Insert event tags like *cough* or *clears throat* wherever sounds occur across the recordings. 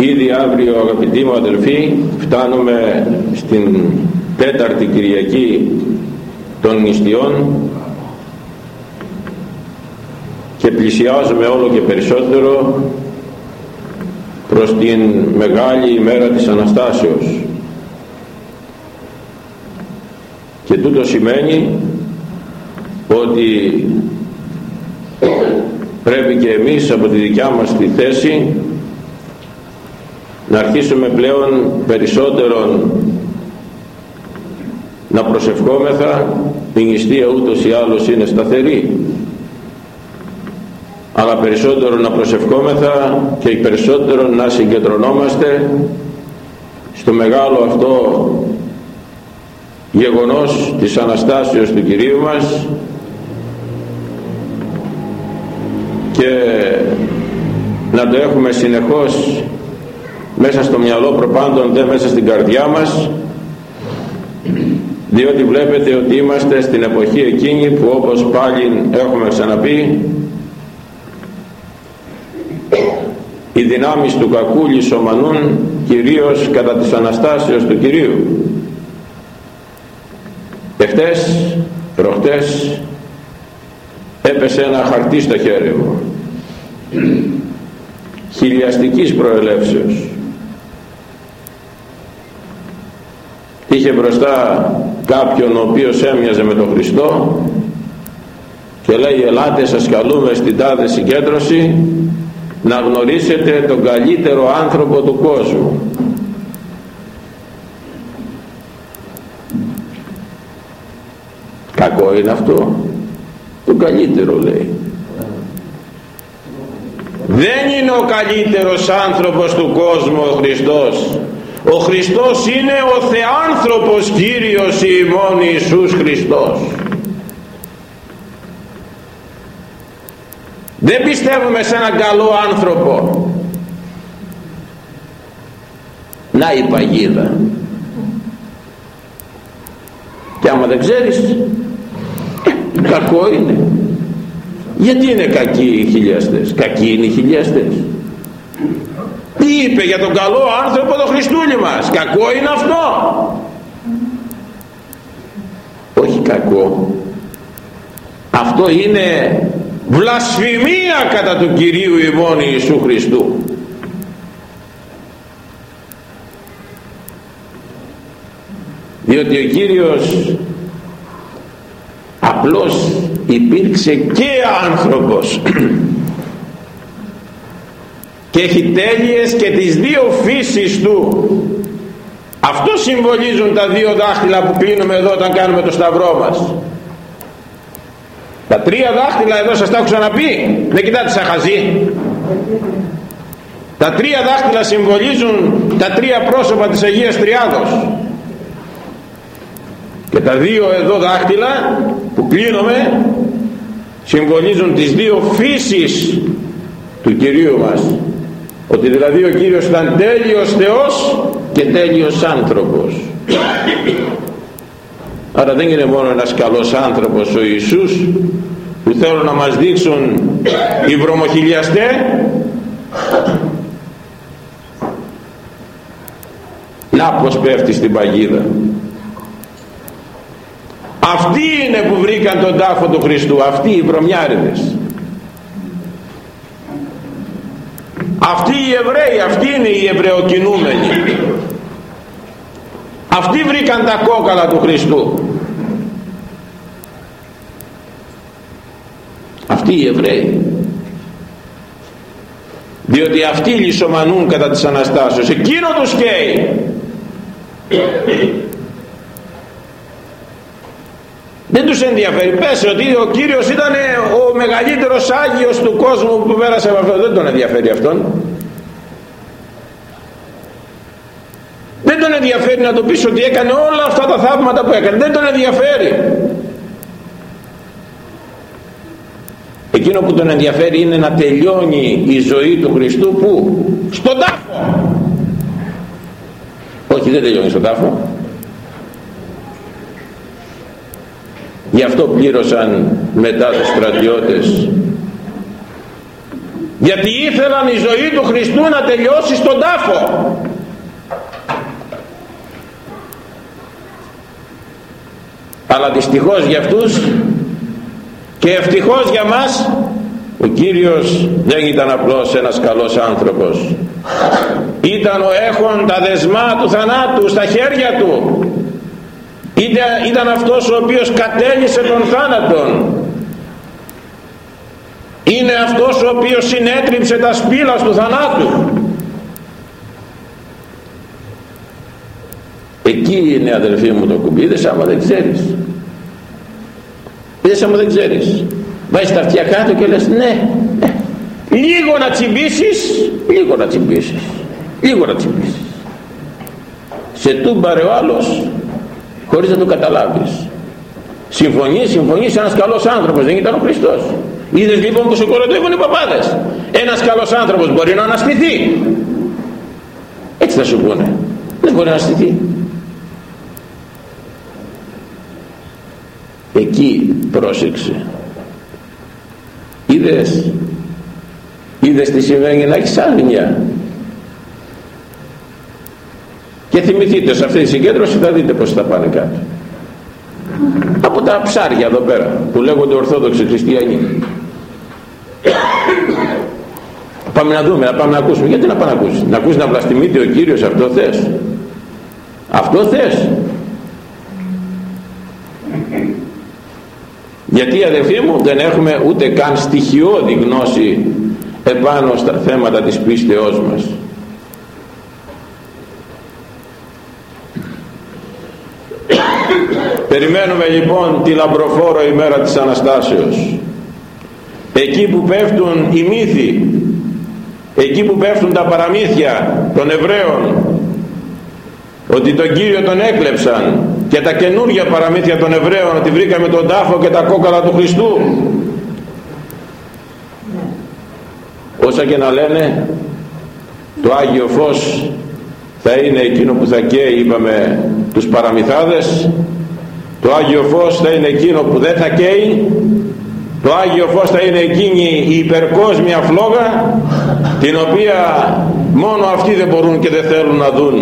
Ήδη αύριο αγαπητοί μου αδελφοί φτάνουμε στην τέταρτη Κυριακή των νηστειών και πλησιάζουμε όλο και περισσότερο προς την μεγάλη ημέρα της Αναστάσεως. Και τούτο σημαίνει ότι πρέπει και εμείς από τη δικιά μας τη θέση να αρχίσουμε πλέον περισσότερον να προσευχόμεθα η νηστεία ούτως ή άλλως είναι σταθερή αλλά περισσότερο να προσευχόμεθα και περισσότερο να συγκεντρωνόμαστε στο μεγάλο αυτό γεγονός της Αναστάσεως του Κυρίου μας και να το έχουμε συνεχώς μέσα στο μυαλό προπάντων δεν μέσα στην καρδιά μας διότι βλέπετε ότι είμαστε στην εποχή εκείνη που όπως πάλι έχουμε ξαναπεί οι δυνάμεις του κακού λισομανούν κυρίως κατά της Αναστάσεως του Κυρίου. Εχθές, προχτές έπεσε ένα χαρτί στο χέρι μου χιλιαστικής προελεύσεως είχε μπροστά κάποιον ο οποίος έμοιαζε με τον Χριστό και λέει ελάτε σας καλούμε στην τάδε συγκέντρωση να γνωρίσετε τον καλύτερο άνθρωπο του κόσμου κακό είναι αυτό. Τον καλύτερο λέει. Δεν είναι ο καλύτερος άνθρωπος του κόσμου ο Χριστός ο Χριστός είναι ο Θεάνθρωπος Κύριος ημών Ιησούς Χριστός. Δεν πιστεύουμε σε έναν καλό άνθρωπο. Να η παγίδα. Και άμα δεν ξέρεις ε, κακό είναι. Γιατί είναι κακοί οι χιλιαστές; Κακοί είναι οι χιλιαστές τι είπε για τον καλό άνθρωπο το Χριστούλη μας; Κακό είναι αυτό. Όχι κακό. Αυτό είναι βλασφημία κατά του Κυρίου ημών Ιησού Χριστού. Διότι ο Κύριος απλώς υπήρξε και άνθρωπος *clears throat* και έχει τέλειες και τις δύο φύσεις του. Αυτό συμβολίζουν τα δύο δάχτυλα που κλείνουμε εδώ όταν κάνουμε το σταυρό μας. Τα τρία δάχτυλα εδώ σας τα έχω ξαναπεί. Δεν κοιτάτε σαν χαζί. Τα τρία δάχτυλα συμβολίζουν τα τρία πρόσωπα της Αγίας Τριάδος. Και τα δύο εδώ δάχτυλα που κλείνουμε συμβολίζουν τις δύο φύσεις του Κυρίου μας ότι δηλαδή ο Κύριος ήταν τέλειος Θεός και τέλειος άνθρωπος. Άρα δεν είναι μόνο ένας καλός άνθρωπος ο Ιησούς που θέλουν να μας δείξουν οι βρωμοχιλιαστέ να πως πέφτει στην παγίδα. Αυτοί είναι που βρήκαν τον τάφο του Χριστού αυτοί οι βρωμιάριδες αυτοί οι Εβραίοι αυτοί είναι οι Εβραιοκινούμενοι. Αυτοί βρήκαν τα κόκαλα του Χριστού. Αυτοί οι Εβραίοι. Διότι αυτοί λισομανούν κατά της Αναστάσεως. Εκείνο τους καίει δεν τους ενδιαφέρει. Πες ότι ο Κύριος ήταν ο μεγαλύτερος Άγιος του κόσμου που πέρασε από αυτό. Δεν τον ενδιαφέρει αυτόν. Δεν τον ενδιαφέρει να το πεις ότι έκανε όλα αυτά τα θαύματα που έκανε. Δεν τον ενδιαφέρει. Εκείνο που τον ενδιαφέρει είναι να τελειώνει η ζωή του Χριστού. Που στον τάφο. Όχι δεν τελειώνει στον τάφο γι' αυτό πλήρωσαν μετά τους στρατιώτες. Γιατί ήθελαν η ζωή του Χριστού να τελειώσει στον τάφο. Αλλά δυστυχώς για αυτούς και ευτυχώς για μας ο Κύριος δεν ήταν απλώς ένας καλός άνθρωπος. Ήταν ο έχων τα δεσμά του θανάτου στα χέρια του ήταν, ήταν αυτός ο οποίος κατέλησε τον θάνατον είναι αυτός ο οποίος συνέτριψε τα σπήλα του θανάτου. Εκεί είναι αδελφοί μου το κουμπί. Είδες άμα δεν ξέρεις. Είδες άμα δεν ξέρεις. Βάζεις τα αυτιά κάτω και λες ναι. Λίγο να τσιμπήσεις λίγο να τσιμπήσεις λίγο να τσιμπήσεις σε τούμπαρε ο άλλος χωρίς να το καταλάβεις. Συμφωνεί, συμφωνεί ένας καλός άνθρωπος δεν ήταν ο Χριστός. Είδες λοιπόν που σε κοροϊδεύουν οι παπάδες. Ένας καλός άνθρωπος μπορεί να αναστηθεί έτσι θα σου πούνε. Δεν μπορεί να αναστηθεί εκεί πρόσεξε. Είδες είδες τι συμβαίνει να έχεις άγνοια και θυμηθείτε σε αυτή τη συγκέντρωση θα δείτε πως θα πάνε κάτω από τα ψάρια εδώ πέρα που λέγονται Ορθόδοξοι Χριστιανοί. Πάμε να δούμε, να πάμε να ακούσουμε. Γιατί να πάμε να ακούσεις; Να ακούσεις να βλαστημείται ο Κύριος αυτό θες; Αυτό θες; Γιατί αδελφοί μου δεν έχουμε ούτε καν στοιχειώδη γνώση επάνω στα θέματα της πίστεώς μας περιμένουμε λοιπόν τη λαμπροφόρο ημέρα της Αναστάσεως. Εκεί που πέφτουν οι μύθοι εκεί που πέφτουν τα παραμύθια των Εβραίων ότι τον Κύριο τον έκλεψαν και τα καινούργια παραμύθια των Εβραίων ότι βρήκαμε τον τάφο και τα κόκαλα του Χριστού. Όσα και να λένε το Άγιο Φως θα είναι εκείνο που θα καίει είπαμε τους παραμυθάδες το Άγιο Φως θα είναι εκείνο που δεν θα καίει. Το Άγιο Φως θα είναι εκείνη η υπερκόσμια φλόγα την οποία μόνο αυτοί δεν μπορούν και δεν θέλουν να δουν.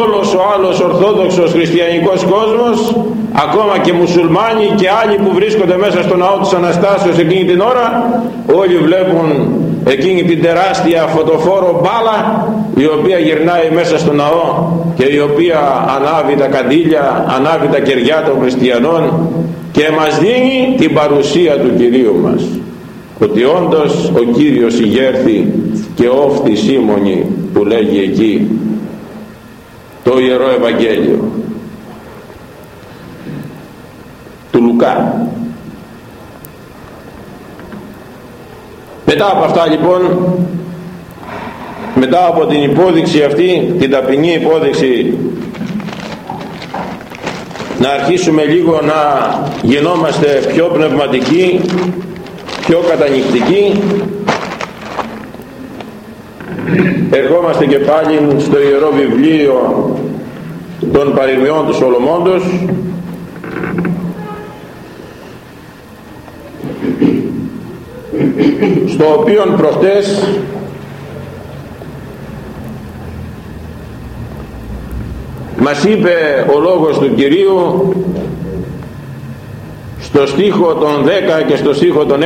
Όλος ο άλλος ορθόδοξος χριστιανικός κόσμος ακόμα και μουσουλμάνοι και άλλοι που βρίσκονται μέσα στο ναό της Αναστάσεως εκείνη την ώρα όλοι βλέπουν εκείνη την τεράστια φωτοφόρο μπάλα η οποία γυρνάει μέσα στο ναό και η οποία ανάβει τα καντήλια ανάβει τα κεριά των χριστιανών και μας δίνει την παρουσία του Κυρίου μας. Ότι όντως ο Κύριος ηγέρθη και όφτη Σίμωνη που λέγει εκεί το Ιερό Ευαγγέλιο του Λουκά. Μετά από αυτά λοιπόν μετά από την υπόδειξη αυτή την ταπεινή υπόδειξη να αρχίσουμε λίγο να γινόμαστε πιο πνευματικοί πιο κατανυκτικοί. Ερχόμαστε και πάλι στο Ιερό Βιβλίο των παροιμιών του Σολομώντος στο οποίο προχτές μας είπε ο λόγος του Κυρίου στο στίχο των 10 και στο στίχο των 11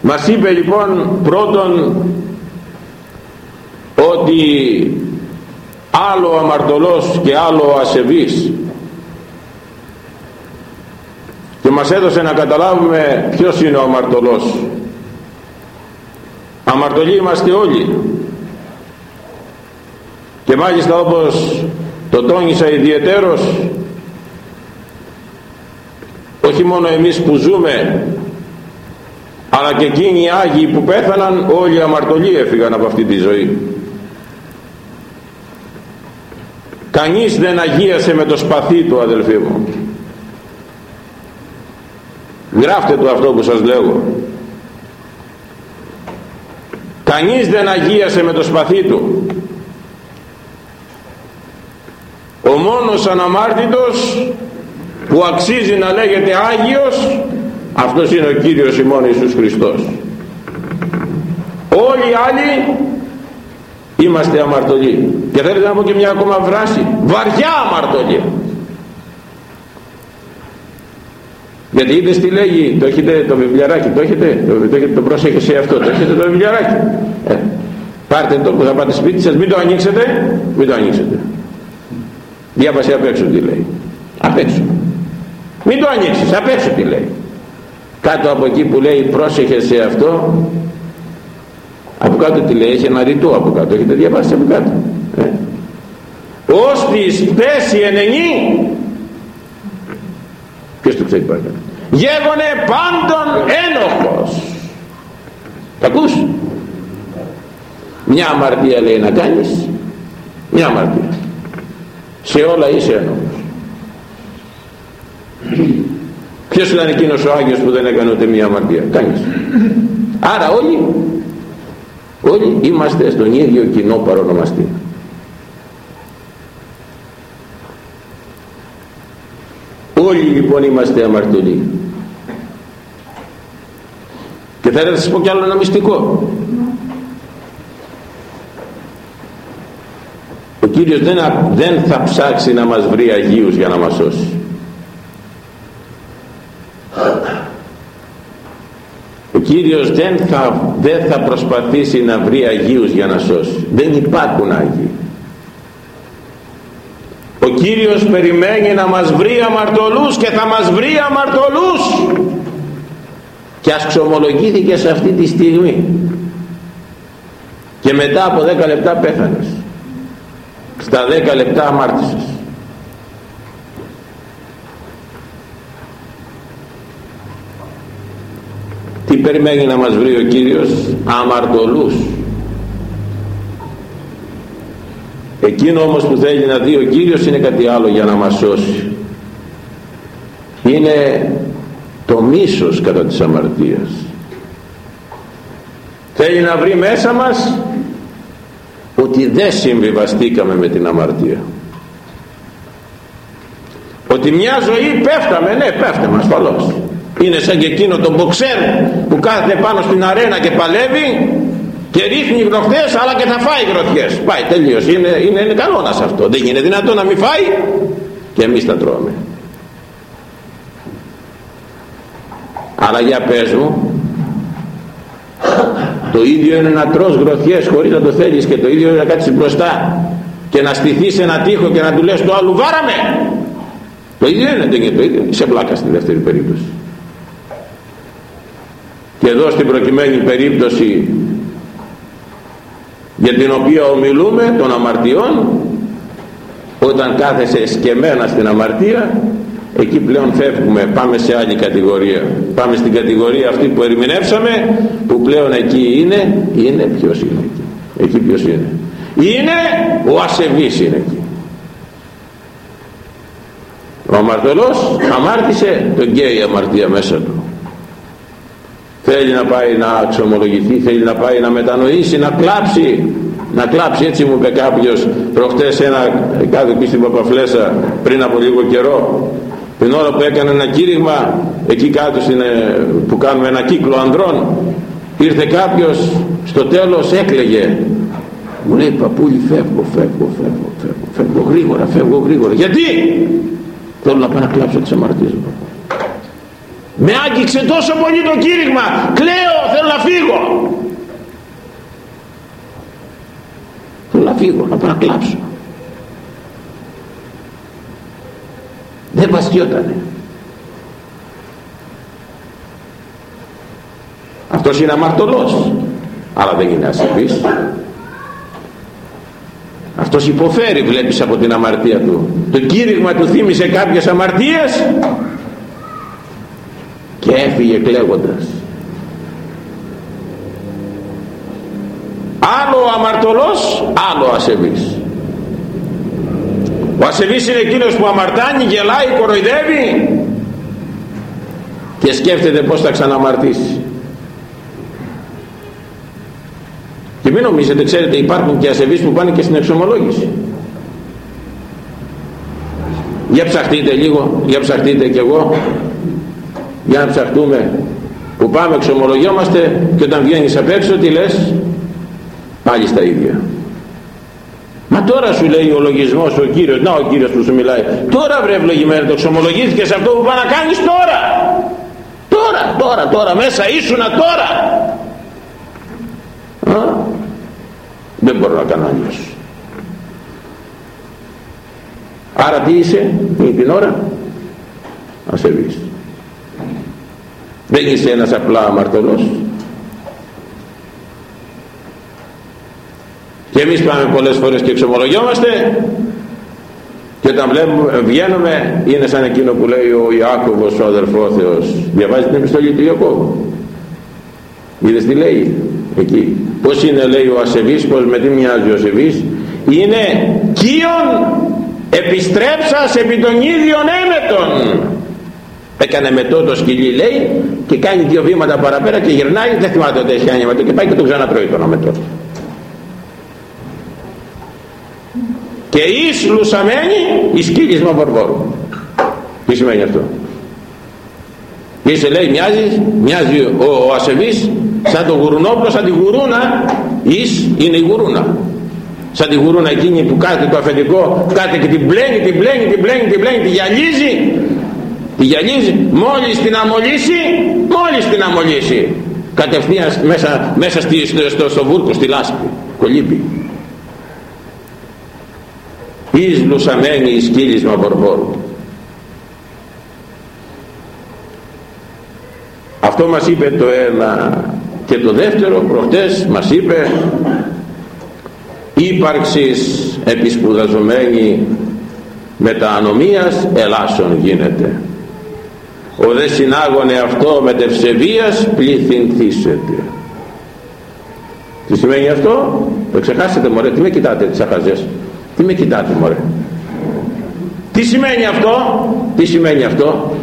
μας είπε λοιπόν πρώτον ότι άλλο αμαρτωλός και άλλο ασεβής και μας έδωσε να καταλάβουμε ποιος είναι ο αμαρτωλός. Αμαρτωλοί είμαστε όλοι. Και μάλιστα όπως το τόνισα ιδιαιτέρως όχι μόνο εμείς που ζούμε αλλά και εκείνοι οι Άγιοι που πέθαναν όλοι οι αμαρτωλοί έφυγαν από αυτή τη ζωή. Κανείς δεν αγίασε με το σπαθί του αδελφοί μου γράφτε το αυτό που σας λέω. Κανείς δεν αγίασε με το σπαθί του. Μόνος αναμάρτητος που αξίζει να λέγεται Άγιος αυτός είναι ο Κύριος ημών Ιησούς Χριστός. Όλοι οι άλλοι είμαστε αμαρτωλοί. Και θέλετε να πω και μια ακόμα βράση βαριά αμαρτωλία γιατί είδες τι λέγει το έχετε το βιβλιαράκι το έχετε το, το, το, το πρόσεχε αυτό το έχετε το βιβλιαράκι. Ε, πάρτε το που θα πάτε σπίτι σας μην το ανοίξετε μην το ανοίξετε. Διάβασε απ' έξω τι λέει. Απ' έξω. Μην το ανοίξεις απ' έξω τι λέει. Κάτω από εκεί που λέει πρόσεχε σε αυτό. Από κάτω τι λέει έχει ένα ρητό από κάτω. Έχετε διαβάσει από κάτω. Ε. ως της πέσει ενενή ποιος το ξέρει παρακάτω γέγονε πάντων ένοχος. Τα ακούς; Μια αμαρτία λέει να κάνεις μια αμαρτία. Σε όλα είσαι ένοχος. Ποιος ήταν εκείνος ο Άγιος που δεν έκανε ούτε μια αμαρτία; Κάνεις. Άρα όλοι όλοι είμαστε στον ίδιο κοινό παρονομαστή όλοι λοιπόν είμαστε αμαρτωλοί. Και θα σας πω κι άλλο ένα μυστικό. Ο Κύριος δεν, δεν θα ψάξει να μας βρει Αγίους για να μας σώσει. Ο Κύριος δεν θα, δεν θα προσπαθήσει να βρει Αγίους για να σώσει. Δεν υπάρχουν Άγιοι ο Κύριος περιμένει να μας βρει αμαρτωλούς και θα μας βρει αμαρτωλούς. Και ας ξομολογήθηκε σε αυτή τη στιγμή. Και μετά από 10 λεπτά πέθανες. Στα 10 λεπτά αμάρτησες. Τι περιμένει να μας βρει ο Κύριος; Αμαρτωλούς εκείνο όμως που θέλει να δει ο Κύριος είναι κάτι άλλο για να μας σώσει. Είναι το μίσος κατά της αμαρτίας. Θέλει να βρει μέσα μας ότι δεν συμβιβαστήκαμε με την αμαρτία. Ότι μια ζωή πέφταμε ναι πέφταμε ασφαλώς. Είναι σαν και εκείνο το μποξέρ που κάθεται πάνω στην αρένα και παλεύει και ρίχνει γροθιές αλλά και θα φάει γροθιές πάει τελείως. Είναι, είναι, είναι κανόνας αυτό. Δεν είναι δυνατό να μην φάει και εμείς τα τρώμε. Αλλά για πες μου το ίδιο είναι να τρως γροθιές χωρίς να το θέλεις και το ίδιο είναι να κάτσεις μπροστά και να στηθείς σε ένα τείχο και να του λες το άλλο βάραμε! Το ίδιο είναι δεν είναι το ίδιο. Σε πλάκα στη δεύτερη περίπτωση. Και εδώ στην προκειμένη περίπτωση για την οποία ομιλούμε των αμαρτιών όταν κάθεσαι σκεμμένα στην αμαρτία εκεί πλέον φεύγουμε πάμε σε άλλη κατηγορία. Πάμε στην κατηγορία αυτή που ερμηνεύσαμε που πλέον εκεί είναι είναι ποιος είναι εκεί. Εκεί ποιος είναι. Είναι ο ασεβής είναι εκεί. Ο αμαρτωλός αμάρτησε τον καίει η αμαρτία μέσα του θέλει να πάει να ξομολογηθεί θέλει να πάει να μετανοήσει να κλάψει να κλάψει. Έτσι μου είπε κάποιος προχτές ένα κάτω εκεί στην Παπαφλέσσα πριν από λίγο καιρό. Την ώρα που έκανε ένα κήρυγμα εκεί κάτω στην, ε, που κάνουμε ένα κύκλο ανδρών ήρθε κάποιος στο τέλος έκλαιγε. Μου λέει παππούλη φεύγω φεύγω φεύγω φεύγω, φεύγω γρήγορα φεύγω γρήγορα γιατί; Θέλω να πάω να κλάψω τις αμαρτίες μου με άγγιξε τόσο πολύ το κήρυγμα. Κλαίω θέλω να φύγω. Θέλω να φύγω να πάω να κλάψω δεν βαστιότανε αυτός είναι αμαρτωλός αλλά δεν είναι ασεβής αυτός υποφέρει βλέπεις από την αμαρτία του. Το κήρυγμα του θύμισε κάποιες αμαρτίες και έφυγε κλαίγοντας άλλο ο αμαρτωλός άλλο ασεβής ο ασεβής είναι εκείνος που αμαρτάνει, γελάει, κοροϊδεύει και σκέφτεται πως θα ξαναμαρτήσει. Και μην νομίζετε, ξέρετε υπάρχουν και ασεβείς που πάνε και στην εξομολόγηση. για ψαχτείτε λίγο για ψαχτείτε κι εγώ για να ψαχτούμε που πάμε εξομολογιόμαστε και όταν βγαίνεις απ' έξω τι λες; Πάλι στα ίδια Μα τώρα σου λέει ο λογισμός ο Κύριος, να ο Κύριος που σου μιλάει. Τώρα βρε ευλογημένο το εξομολογήθηκες αυτό που πάει να κάνεις τώρα. Τώρα, τώρα, τώρα, μέσα ήσουνα τώρα. Α, δεν μπορώ να κάνω αλλιώς. Άρα τι είσαι την ώρα, να σε βρεις. Δεν είσαι ένας απλά αμαρτωλός, και εμείς πάμε πολλές φορές και εξομολογιόμαστε και όταν βλέπουμε, βγαίνουμε είναι σαν εκείνο που λέει ο Ιάκωβος ο αδερφός Θεός διαβάζει την επιστολή του Ιακώβου. Είδες τι λέει εκεί; Πως είναι λέει ο ασεβής πως με τι μοιάζει ο ασεβής; Είναι κίον επιστρέψας επί των ίδιων έμετων έκανε μετό το σκυλί λέει και κάνει δύο βήματα παραπέρα και γυρνάει. Δεν θυμάται ότι έχει κάνει μετό και πάει και το ξανατρώει τον αμετό και εις λουσαμένη εις κύλισμα βορβόρου. Τι σημαίνει αυτό; Είσαι λέει μοιάζεις, μοιάζει ο, ο ασεβής σαν το γουρουνόπλο σαν τη γουρούνα εις είναι η γουρούνα. Σαν τη γουρούνα εκείνη που κάθεται το αφεντικό κάθεται και την πλένει, την πλένει, την πλένει, την πλένει, τη γυαλίζει τη γυαλίζει μόλις την αμολύσει μόλις την αμολύσει. Κατευθείαν μέσα, μέσα στη, στο, στο, στο βούρκο στη λάσπη κολύμπη. Εις λουσαμένη εις κύλισμα βορβόρου. Αυτό μας είπε το ένα και το δεύτερο προχτές μας είπε ύπαρξης επισπουδαζομένη με τα ανομίας ελάσσον γίνεται ο δε συνάγωνε αυτό με τευσεβίας πληθυνθήσετε τι σημαίνει αυτό; Το ξεχάσετε μωρέ τι με κοιτάτε τις αχαζές; Τι με κοιτάτε μωρέ; Τι σημαίνει αυτό; Τι σημαίνει αυτό;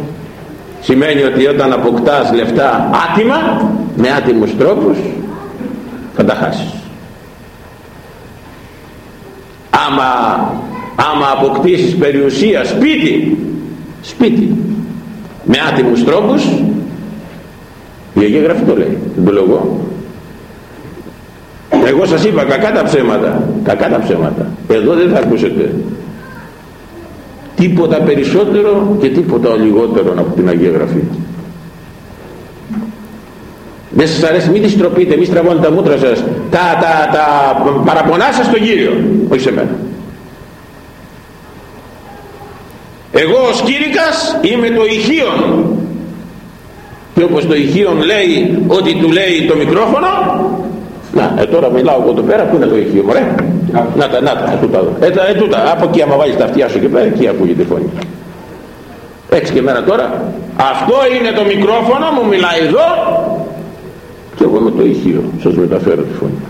Σημαίνει ότι όταν αποκτάς λεφτά άτιμα, με άτιμους τρόπους, θα τα χάσεις. Άμα, άμα αποκτήσεις περιουσία σπίτι, σπίτι, με άτιμους τρόπους, η Αγία Γραφή το λέει, δεν το λέω εγώ. Εγώ σας είπα κακά τα ψέματα, κακά τα ψέματα. Εδώ δεν θα ακούσετε τίποτα περισσότερο και τίποτα λιγότερο από την Αγία Γραφή. Δεν σας αρέσει, μην τη στροπείτε, μην στραβώνετε τα μούτρα σας, τα, τα, τα παραπονά σας στον Κύριο, όχι σε μένα. Εγώ ως Κήρυκας είμαι το ηχείον και όπως το ηχείον λέει ότι του λέει το μικρόφωνο να, ε, τώρα μιλάω εγώ εδώ πέρα, πού είναι το ηχείο, μωρέ; Να τα, να τα, ε, τούτα, ε, ε, τούτα, από εκεί άμα βάλεις τα αυτιά σου και πέρα, εκεί ακούγεται η φωνή. Έτσι και εμένα τώρα, αυτό είναι το μικρόφωνο, μου μιλάει εδώ και εγώ με το ηχείο σας μεταφέρω τη φωνή.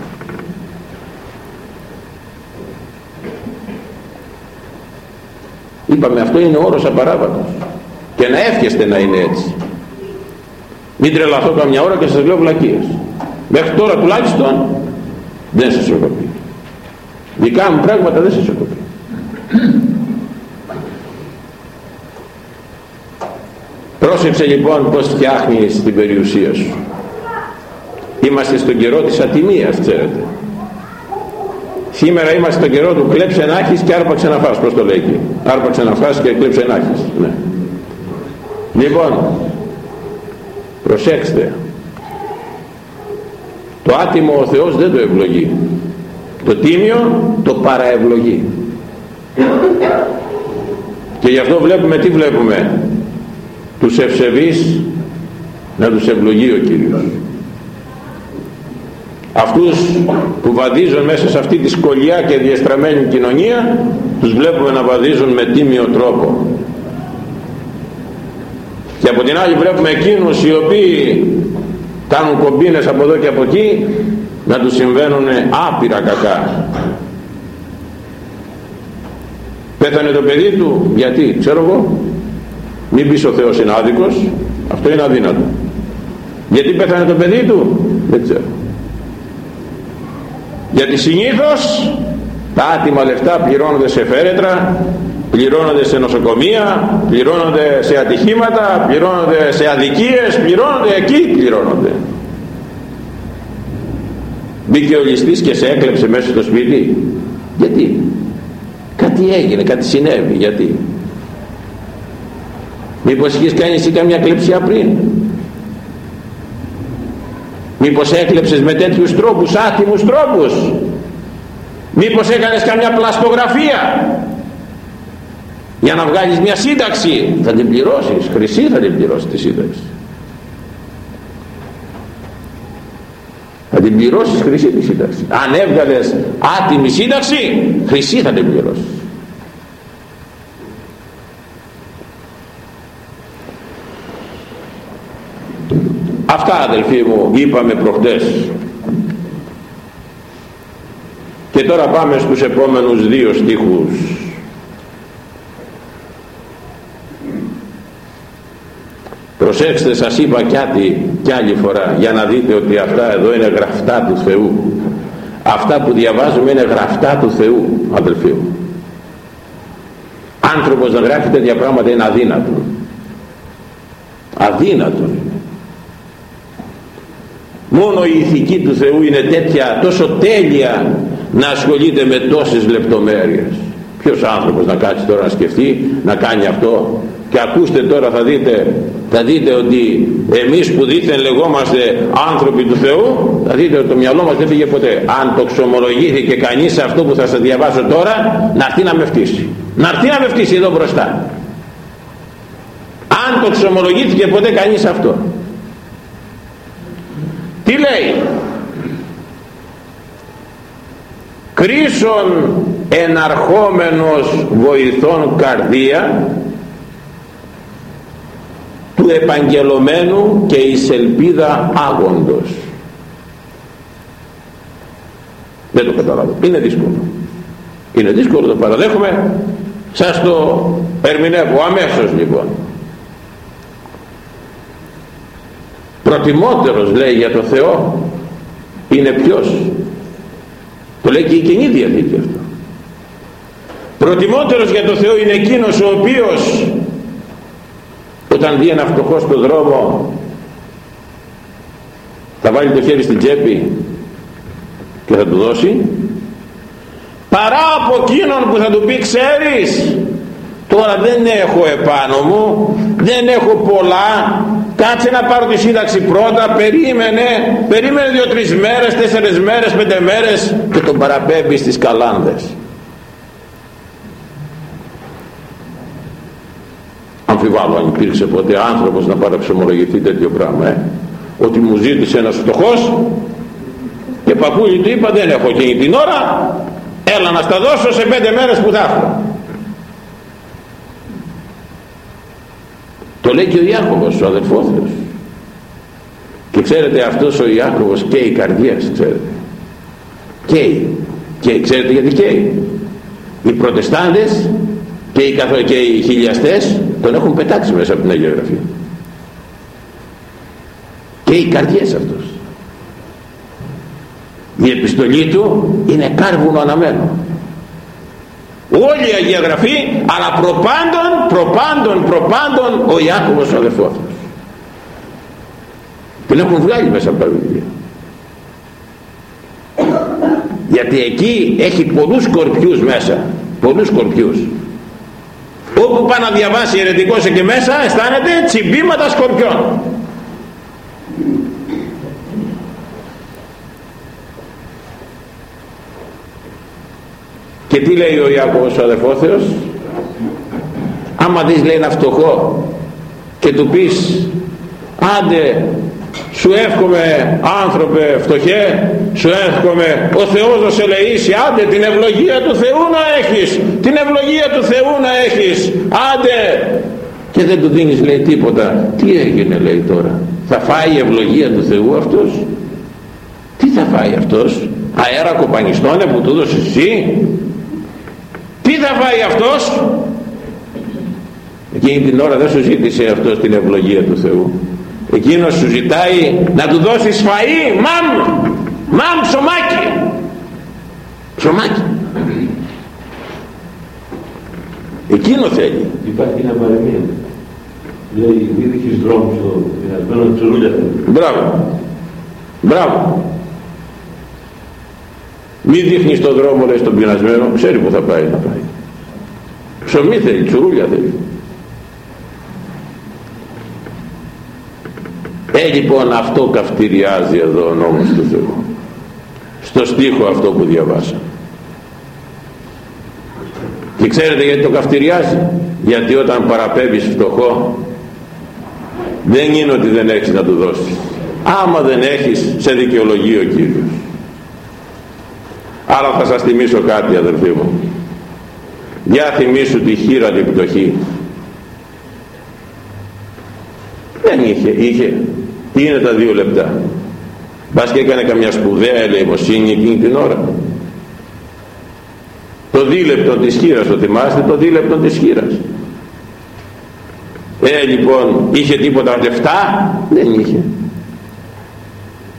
Είπαμε αυτό είναι όρος απαράβατος. Και να εύχεστε να είναι έτσι. Μην τρελαθώ καμιά ώρα και σας λέω βλακίες. Μέχρι τώρα τουλάχιστον δεν σας έχω πει δικά μου πράγματα δεν σας έχω πει πρόσεξε λοιπόν πως φτιάχνεις την περιουσία σου. Είμαστε στον καιρό της ατιμίας ξέρετε σήμερα είμαστε στον καιρό του κλέψε να έχεις και άρπαξε να φας πως το λέει εκεί. Άρπαξε να φας και κλέψε να έχεις. Ναι. λοιπόν προσέξτε. Το άτιμο ο Θεός δεν το ευλογεί. Το τίμιο το παραευλογεί. Και γι' αυτό βλέπουμε τι βλέπουμε; Τους ευσεβείς να τους ευλογεί ο Κύριος αυτούς που βαδίζουν μέσα σε αυτή τη σκολιά και διαστραμμένη κοινωνία τους βλέπουμε να βαδίζουν με τίμιο τρόπο. Και από την άλλη βλέπουμε εκείνους οι οποίοι κάνουν κομπίνες από εδώ και από εκεί να τους συμβαίνουν άπειρα κακά. Πέθανε το παιδί του γιατί ξέρω εγώ μην πεις ο Θεός είναι άδικος αυτό είναι αδύνατο. Γιατί πέθανε το παιδί του δεν ξέρω γιατί συνήθως τα άτιμα λεφτά πληρώνονται σε φέρετρα πληρώνονται σε νοσοκομεία πληρώνονται σε ατυχήματα πληρώνονται σε αδικίες πληρώνονται εκεί πληρώνονται. Μπήκε ο ληστής και σε έκλεψε μέσα στο σπίτι. Γιατί; Κάτι έγινε κάτι συνέβη γιατί; Μήπως είχες κάνει εσύ καμιά κλεψιά πριν; Μήπως έκλεψες με τέτοιους τρόπους άτιμους τρόπους; Μήπως έκανες καμιά πλαστογραφία; Για να βγάλεις μια σύνταξη. Θα την πληρώσεις. Χρυσή θα την πληρώσεις τη σύνταξη. Θα την πληρώσεις χρυσή τη σύνταξη. Αν έβγαλες άτιμη σύνταξη χρυσή θα την πληρώσεις αυτά αδελφοί μου είπαμε προχτές. Και τώρα πάμε στους επόμενους δύο στίχους. Προσέξτε σας είπα κάτι κι άλλη φορά για να δείτε ότι αυτά εδώ είναι γραφτά του Θεού. Αυτά που διαβάζουμε είναι γραφτά του Θεού αδελφοί μου. Άνθρωπος να γράφει τέτοια πράγματα είναι αδύνατο αδύνατο είναι μόνο η ηθική του Θεού είναι τέτοια τόσο τέλεια να ασχολείται με τόσες λεπτομέρειες. Ποιος άνθρωπος να κάτσει τώρα να σκεφτεί να κάνει αυτό; Και ακούστε τώρα θα δείτε θα δείτε ότι εμείς που δείτε λεγόμαστε άνθρωποι του Θεού θα δείτε ότι το μυαλό μας δεν πήγε ποτέ. Αν το ξομολογήθηκε κανείς αυτό που θα σας διαβάσω τώρα να έρθει να με φτύσει. Να έρθει να με φτύσει εδώ μπροστά. Αν το ξομολογήθηκε ποτέ κανείς αυτό τι λέει; Κρίσον εναρχόμενος βοηθών καρδία του επαγγελωμένου και η ελπίδα άγοντος. Δεν το καταλάβω. Είναι δύσκολο. Είναι δύσκολο το παραδέχομαι. Σας το ερμηνεύω αμέσως λοιπόν προτιμότερος λέει για το Θεό είναι ποιος; Το λέει και η Κοινή Διαθήκη αυτό. Προτιμότερος για το Θεό είναι εκείνος ο οποίος όταν δει ένα φτωχός στον δρόμο θα βάλει το χέρι στην τσέπη και θα του δώσει παρά από εκείνον που θα του πει ξέρεις τώρα δεν έχω επάνω μου δεν έχω πολλά κάτσε να πάρω τη σύνταξη πρώτα. Περίμενε. Περίμενε δύο-τρεις μέρες, τέσσερις μέρες, πέντε μέρες και τον παραπέμπει στις καλάνδες. Αμφιβάλλω αν υπήρξε ποτέ άνθρωπος να παραξομολογηθεί τέτοιο πράγμα ε. ότι μου ζήτησε ένας φτωχός και παππούλη του είπα δεν έχω εκείνη την ώρα. Έλα να στα δώσω σε πέντε μέρες που θα έχω το λέει και ο Ιάκωβος ο αδελφός και ξέρετε αυτός ο Ιάκωβος και η καρδία ξέρετε. Καίει. Και ξέρετε γιατί καίει. Οι προτεστάντες και οι, καθο... και οι χιλιαστές τον έχουν πετάξει μέσα από την Αγία Γραφή. Και οι καρδιές αυτός. Η επιστολή του είναι κάρβουνο αναμένο όλη η Αγία Γραφή αλλά προπάντων προπάντων προπάντων ο Ιάκωβος ο αδερφός. Την έχουν βγάλει μέσα από τα βιβλία. Γιατί εκεί έχει πολλούς σκορπιούς μέσα πολλούς σκορπιούς όπου πάει να διαβάσει αιρετικός εκεί μέσα αισθάνεται τσιμπήματα σκορπιών και τι λέει ο Ιάκωβος ο αδερφόθεος άμα δεις λέει ένα φτωχό και του πεις άντε σου εύχομαι άνθρωπε φτωχέ σου εύχομαι ο Θεός να σε λεήσει άντε την ευλογία του Θεού να έχεις την ευλογία του Θεού να έχεις άντε και δεν του δίνεις λέει τίποτα. Τι έγινε λέει τώρα θα φάει η ευλογία του Θεού αυτός; Τι θα φάει αυτός αέρα κοπανιστώνε που του δώσεις εσύ; Τι θα φάει αυτός; Εκείνη την ώρα δεν σου ζήτησε αυτός την ευλογία του Θεού. Εκείνος σου ζητάει να του δώσεις φαΐ μαμ μαμ ψωμάκι. Ψωμάκι. Εκείνο θέλει. Υπάρχει ένα παρεμία λέει μην δείχνεις δρόμο στο πεινασμένο τσουρούλια μπράβο. Μπράβο μην δείχνεις τον δρόμο λέει στον πεινασμένο ξέρει που θα πάει να πάει. Ψωμί θέλει τσουρούλια θέλει. Ε λοιπόν αυτό καυτηριάζει εδώ ο νόμος του Θεού. Στο στίχο αυτό που διαβάσα και ξέρετε γιατί το καυτηριάζει; Γιατί όταν παραπέμπεις φτωχό δεν είναι ότι δεν έχεις να του δώσεις. Άμα δεν έχεις σε δικαιολογεί ο Κύριος αλλά θα σας θυμίσω κάτι αδελφοί μου. Για θυμίσου τη χείρα την πτωχή. Δεν είχε, είχε. Τι είναι τα δύο λεπτά; Μπας και έκανε καμιά σπουδαία ελεημοσύνη εκείνη την ώρα. Το δίλεπτο της χείρας το θυμάστε το δίλεπτο της χείρας. Ε λοιπόν είχε τίποτα λεφτά; Δεν είχε.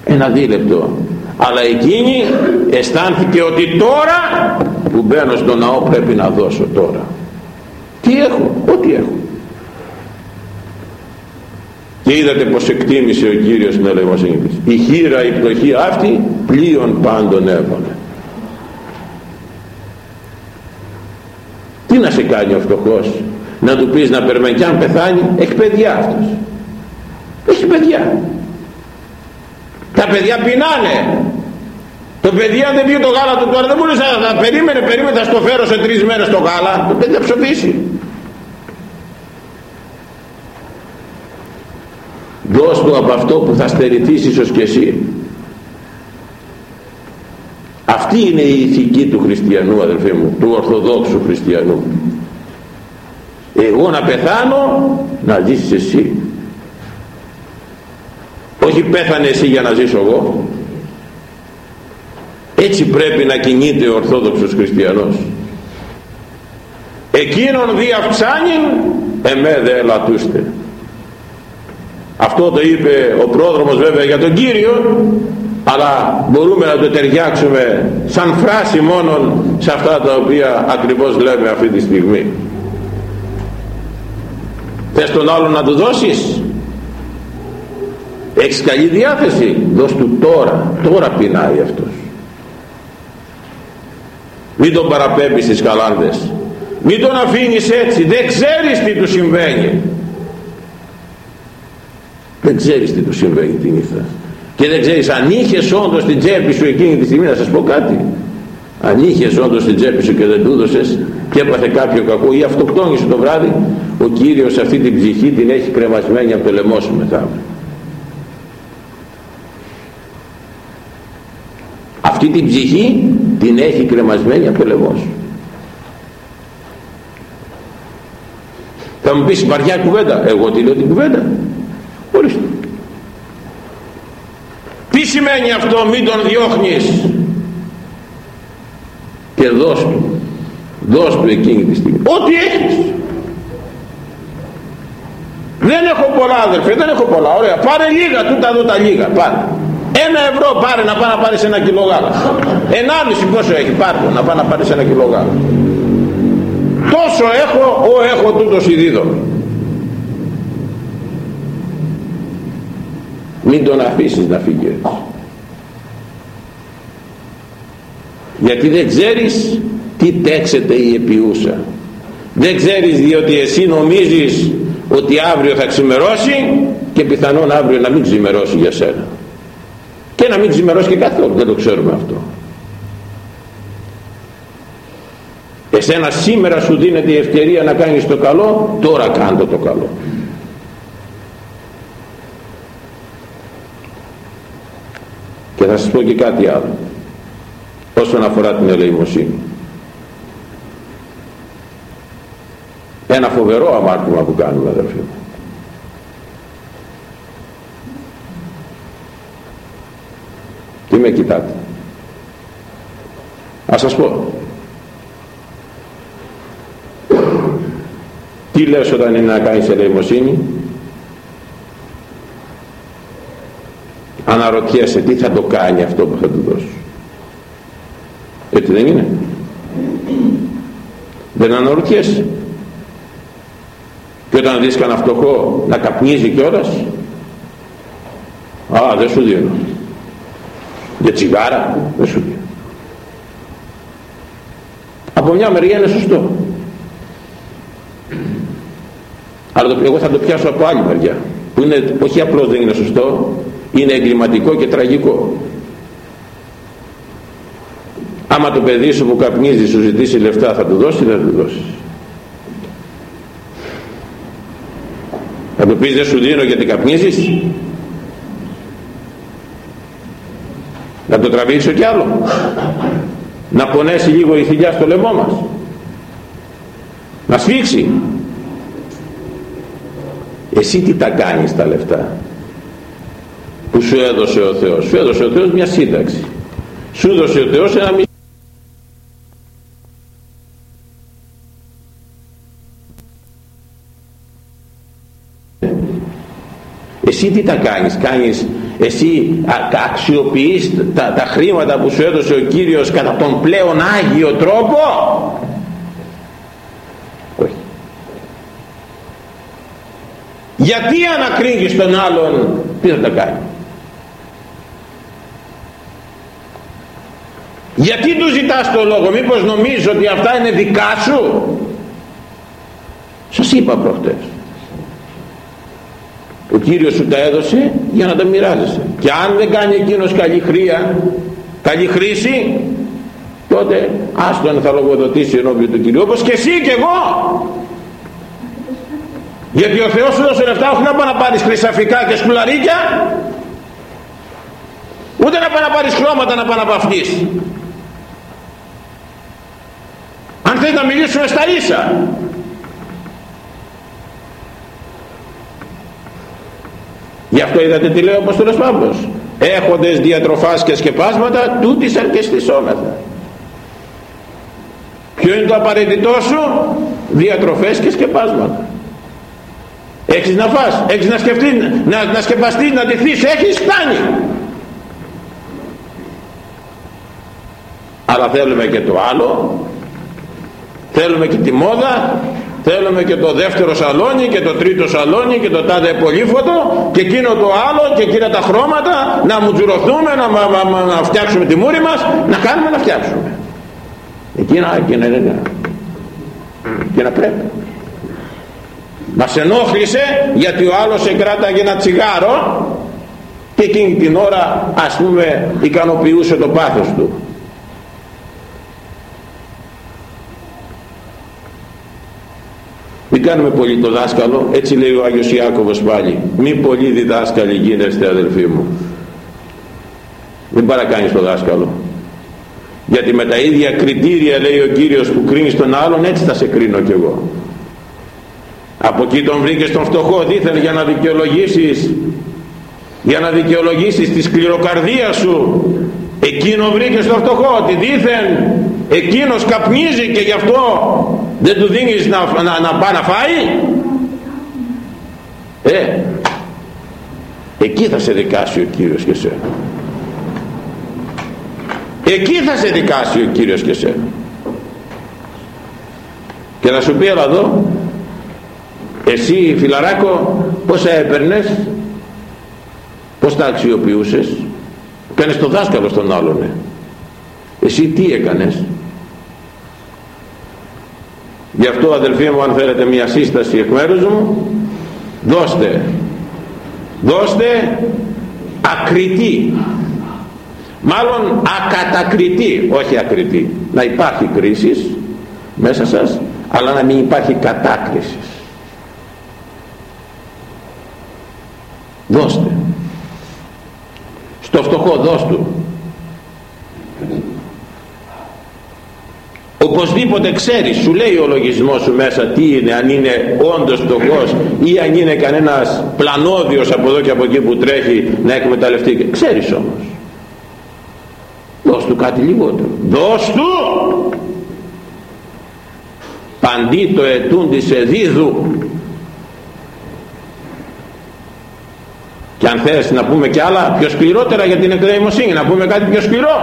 Ένα δίλεπτο αλλά εκείνη αισθάνθηκε ότι τώρα που μπαίνω στο ναό πρέπει να δώσω τώρα. Τι έχω, ό,τι έχω. Και είδατε πως εκτίμησε ο Κύριος την ελεημοσύνη της. Η χείρα η πτωχή αυτή πλοίον πάντων έβαλε. Τι να σε κάνει ο φτωχός να του πεις να περιμένει και αν πεθάνει έχει παιδιά αυτός. Έχει παιδιά. Τα παιδιά πεινάνε το παιδί αν δεν πει το γάλα του τώρα δεν μπορεί να περίμενε, περίμενε θα στο φέρω σε τρεις μέρες το γάλα. Το παιδί θα ψοφήσει δώσ' του από αυτό που θα στερηθείς ίσως και εσύ. Αυτή είναι η ηθική του χριστιανού αδελφοί μου του ορθοδόξου χριστιανού. Εγώ να πεθάνω να ζήσεις εσύ. Όχι πέθανε εσύ για να ζήσω εγώ έτσι πρέπει να κινείται ο Ορθόδοξος Χριστιανός. Εκείνον δι' αυξάνειν εμέ δε ελατούστε αυτό το είπε ο πρόδρομος βέβαια για τον Κύριο αλλά μπορούμε να το ταιριάξουμε σαν φράση μόνο σε αυτά τα οποία ακριβώς λέμε αυτή τη στιγμή. Θες τον άλλον να του δώσεις; Έχεις καλή διάθεση; Δώσ' του τώρα. Τώρα πεινάει αυτός μην τον παραπέμπεις στις καλάνδες. Μην τον αφήνεις έτσι. Δεν ξέρεις τι του συμβαίνει. Δεν ξέρεις τι του συμβαίνει την νύχτα. Και δεν ξέρεις αν είχες όντως την τσέπη σου εκείνη τη στιγμή. Να σας πω κάτι. Αν είχες όντως την τσέπη σου και δεν του έδωσες και έπαθε κάποιο κακό ή αυτοκτόνησε το βράδυ ο Κύριος αυτή την ψυχή την έχει κρεμασμένη από το λαιμό σου μετά αυτή την ψυχή την έχει κρεμασμένη από το λαιμό σου. Θα μου πεις βαριά κουβέντα. Εγώ τη λέω την κουβέντα. Ορίστε. Τι σημαίνει αυτό μην τον διώχνεις. Και δώσ' του. Δώσ' του εκείνη τη στιγμή. Ό,τι έχεις. Δεν έχω πολλά αδερφέ δεν έχω πολλά. Ωραία. Πάρε λίγα τούτα εδώ τα λίγα. Πάρε ένα ευρώ πάρε να πάει να πάρεις ένα κιλό γάλα ενάμιση πόσο έχει πάρε να πάει να πάρεις ένα κιλό γάλα τόσο έχω ο έχω τούτος σιδίδο μην τον αφήσεις να φύγει γιατί δεν ξέρεις τι τέξεται η επιούσα. Δεν ξέρεις διότι εσύ νομίζεις ότι αύριο θα ξημερώσει και πιθανόν αύριο να μην ξημερώσει για σένα και να μην ξημερώσει και καθόλου δεν το ξέρουμε αυτό. Εσένα σήμερα σου δίνεται η ευκαιρία να κάνεις το καλό τώρα κάντο το καλό. Και θα σας πω και κάτι άλλο όσον αφορά την ελεημοσύνη. Ένα φοβερό αμάρτημα που κάνουμε αδερφοί μου τι με κοιτάτε. Ας σας πω. Τι λες όταν είναι να κάνεις ελεημοσύνη; Αναρωτιέσαι τι θα το κάνει αυτό που θα του δώσω έτσι δεν είναι. Δεν αναρωτιέσαι. Και όταν δεις κανένα φτωχό να καπνίζει κιόλας α δεν σου δίνω για τσιγάρα δεν σου δίνω από μια μεριά είναι σωστό. Αλλά το, εγώ θα το πιάσω από άλλη μεριά που είναι, όχι απλώς δεν είναι σωστό είναι εγκληματικό και τραγικό. Άμα το παιδί σου που καπνίζει σου ζητήσει λεφτά θα του δώσει δεν θα του δώσεις; Θα του πεις δεν σου δίνω γιατί καπνίζεις να το τραβήξω κι άλλο να πονέσει λίγο η θηλιά στο λαιμό μας. Να σφίξει. Εσύ τι τα κάνεις τα λεφτά; Που σου έδωσε ο Θεός. Σου έδωσε ο Θεός μια σύνταξη. Σου έδωσε ο Θεός ένα εσύ τι τα κάνεις κάνεις εσύ αξιοποιείς τα, τα χρήματα που σου έδωσε ο Κύριος κατά τον πλέον Άγιο τρόπο; Όχι. Γιατί ανακρίνεις τον άλλον τι θα τα κάνει; Γιατί του ζητάς το λόγο μήπως νομίζω ότι αυτά είναι δικά σου; Σας είπα προχτές ο Κύριος σου τα έδωσε για να τα μοιράζεσαι. Και αν δεν κάνει εκείνος καλή χρία καλή χρήση τότε άστον θα λογοδοτήσει ενώπιον του Κυρίου όπως και εσύ και εγώ. Γιατί ο Θεός σου δώσε λεφτά όχι να πάει να πάρεις χρυσαφικά και σκουλαρίκια ούτε να πάει να πάρεις χρώματα να πάει να παυτείς αν θες να μιλήσουμε στα ίσα Γι' αυτό είδατε τι λέει ο Απόστολος Παύλος. Έχοντες διατροφάς και σκεπάσματα, τούτης αρκεστησόμεθα. Ποιο είναι το απαραίτητό σου, διατροφές και σκεπάσματα. Έχεις να φας, έχεις να σκεφτείς, να, να σκεπαστείς, να ντυθείς, έχεις, φτάνει. Αλλά θέλουμε και το άλλο, θέλουμε και τη μόδα, θέλουμε και το δεύτερο σαλόνι και το τρίτο σαλόνι και το τάδε πολύφωτο και εκείνο το άλλο και εκείνα τα χρώματα να μουτζουρωθούμε να, να, να, φτιάξουμε τη μούρη μας να κάνουμε να φτιάξουμε. Εκείνα, εκείνα είναι εκείνα πρέπει. Μας ενόχλησε γιατί ο άλλος εγκράταγε ένα τσιγάρο και εκείνη την ώρα ας πούμε ικανοποιούσε το πάθος του Μην κάνουμε πολύ το δάσκαλο, έτσι λέει ο Άγιος Ιάκωβος πάλι. Μη πολύ διδάσκαλοι γίνεστε αδελφοί μου. Μην παρακάνεις το δάσκαλο. Γιατί με τα ίδια κριτήρια λέει ο Κύριος που κρίνεις τον άλλον έτσι θα σε κρίνω κι εγώ. Από εκεί τον βρήκες τον φτωχό δίθεν για να δικαιολογήσεις για να δικαιολογήσεις τη σκληροκαρδία σου εκείνο βρήκες τον φτωχό ότι δίθεν εκείνος καπνίζει και γι' αυτό δεν του δίνεις να, να, να πάει να φάει; Ε εκεί θα σε δικάσει ο Κύριος και σε εκεί θα σε δικάσει ο Κύριος και σε και να σου πει έλα εδώ εσύ φιλαράκο πόσα έπαιρνες πως τα αξιοποιούσες κάνεις το δάσκαλο στον άλλον ε. εσύ τι έκανες; Γι' αυτό αδελφοί μου αν θέλετε μια σύσταση εκ μέρους μου δώστε δώστε ακριτή. Μάλλον ακατακριτή όχι ακριτή. Να υπάρχει κρίσης μέσα σας αλλά να μην υπάρχει κατάκρισης. Δώστε. Στο φτωχό δώσ' οπωσδήποτε ξέρεις σου λέει ο λογισμός σου μέσα τι είναι αν είναι όντως φτωχός ή αν είναι κανένας πλανόδιος από εδώ και από εκεί που τρέχει να εκμεταλλευτεί. Ξέρεις όμως. Δώσ' του κάτι λιγότερο. Δώσ' του! Παντί το ετούντι σε δίδου και αν θες να πούμε και άλλα πιο σκληρότερα για την εκλεημοσύνη να πούμε κάτι πιο σκληρό.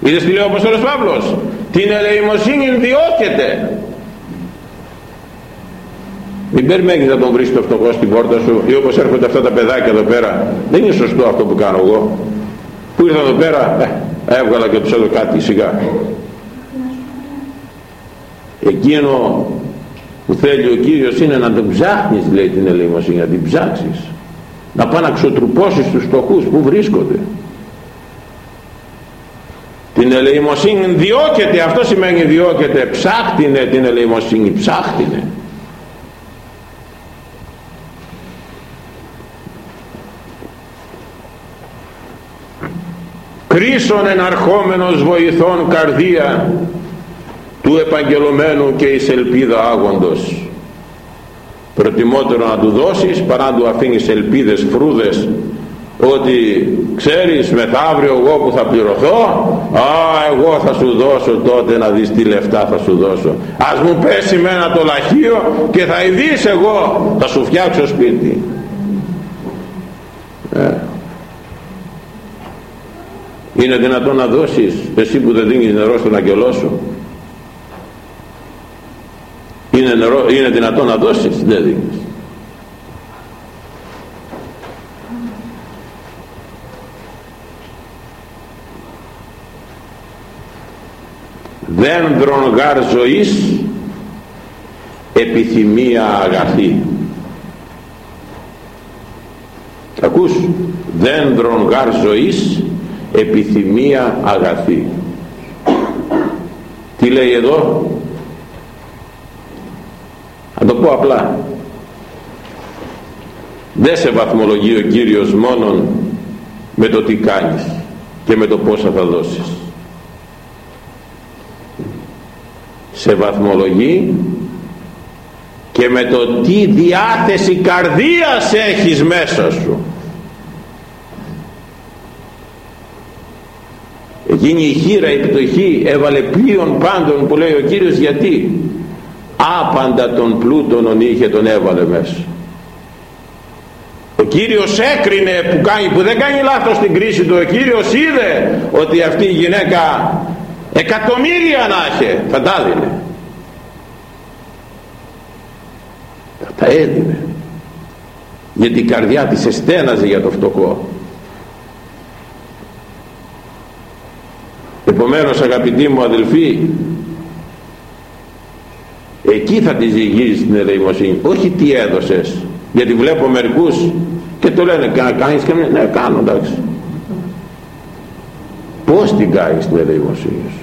Είδες τι λέει ο Απόστολος Παύλος; Την ελεημοσύνη διώκεται. Μην περιμένεις να τον βρεις το φτωχό στην πόρτα σου ή όπως έρχονται αυτά τα παιδάκια εδώ πέρα. Δεν είναι σωστό αυτό που κάνω εγώ. Που ήρθα εδώ πέρα; Ε, έβγαλα και τους εδώ κάτι σιγά. Εκείνο που θέλει ο Κύριος είναι να τον ψάχνεις λέει την ελεημοσύνη να την ψάξεις. Να πάει να ξοτρουπώσεις τους φτωχούς που βρίσκονται την ελεημοσύνη διώκεται αυτό σημαίνει διώκεται ψάχτηνε την ελεημοσύνη ψάχτηνε κρίσον εναρχόμενος βοηθών καρδία του επαγγελωμένου και εις ελπίδα άγοντος. Προτιμότερο να του δώσεις παρά να του αφήνεις ελπίδες φρούδες ότι ξέρεις μεθαύριο εγώ που θα πληρωθώ α εγώ θα σου δώσω τότε να δεις τι λεφτά θα σου δώσω. Ας μου πέσει με ένα το λαχείο και θα ειδείς εγώ θα σου φτιάξω σπίτι. Ε. είναι δυνατόν να δώσεις εσύ που δεν δίνεις νερό στον αγγελό σου; Είναι, νερό, είναι δυνατόν να δώσεις δεν δίνεις δένδρον γάρ ζωής επιθυμία αγαθή. Ακούς. Δένδρον γάρ ζωής επιθυμία αγαθή. Τι λέει εδώ; Να το πω απλά. Δεν σε βαθμολογεί ο Κύριος μόνον με το τι κάνεις και με το πόσα θα δώσεις σε βαθμολογεί και με το τι διάθεση καρδίας έχεις μέσα σου. Εκείνη η χείρα η πτωχή έβαλε πλοίον πάντων που λέει ο Κύριος γιατί άπαντα τον πλούτον είχε τον έβαλε μέσα. Ο Κύριος έκρινε που, κάνει, που δεν κάνει λάθος στην κρίση του. Ο Κύριος είδε ότι αυτή η γυναίκα εκατομμύρια να είχε θα τα έδινε. Θα τα έδινε γιατί η καρδιά της εστέναζε για το φτωχό. Επομένως αγαπητοί μου αδελφοί εκεί θα τη ζυγίζεις την ελεημοσύνη. Όχι τι έδωσες. Γιατί βλέπω μερικούς και το λένε κάνεις και ναι κάνω εντάξει. Πως την κάνεις την ελεημοσύνη σου;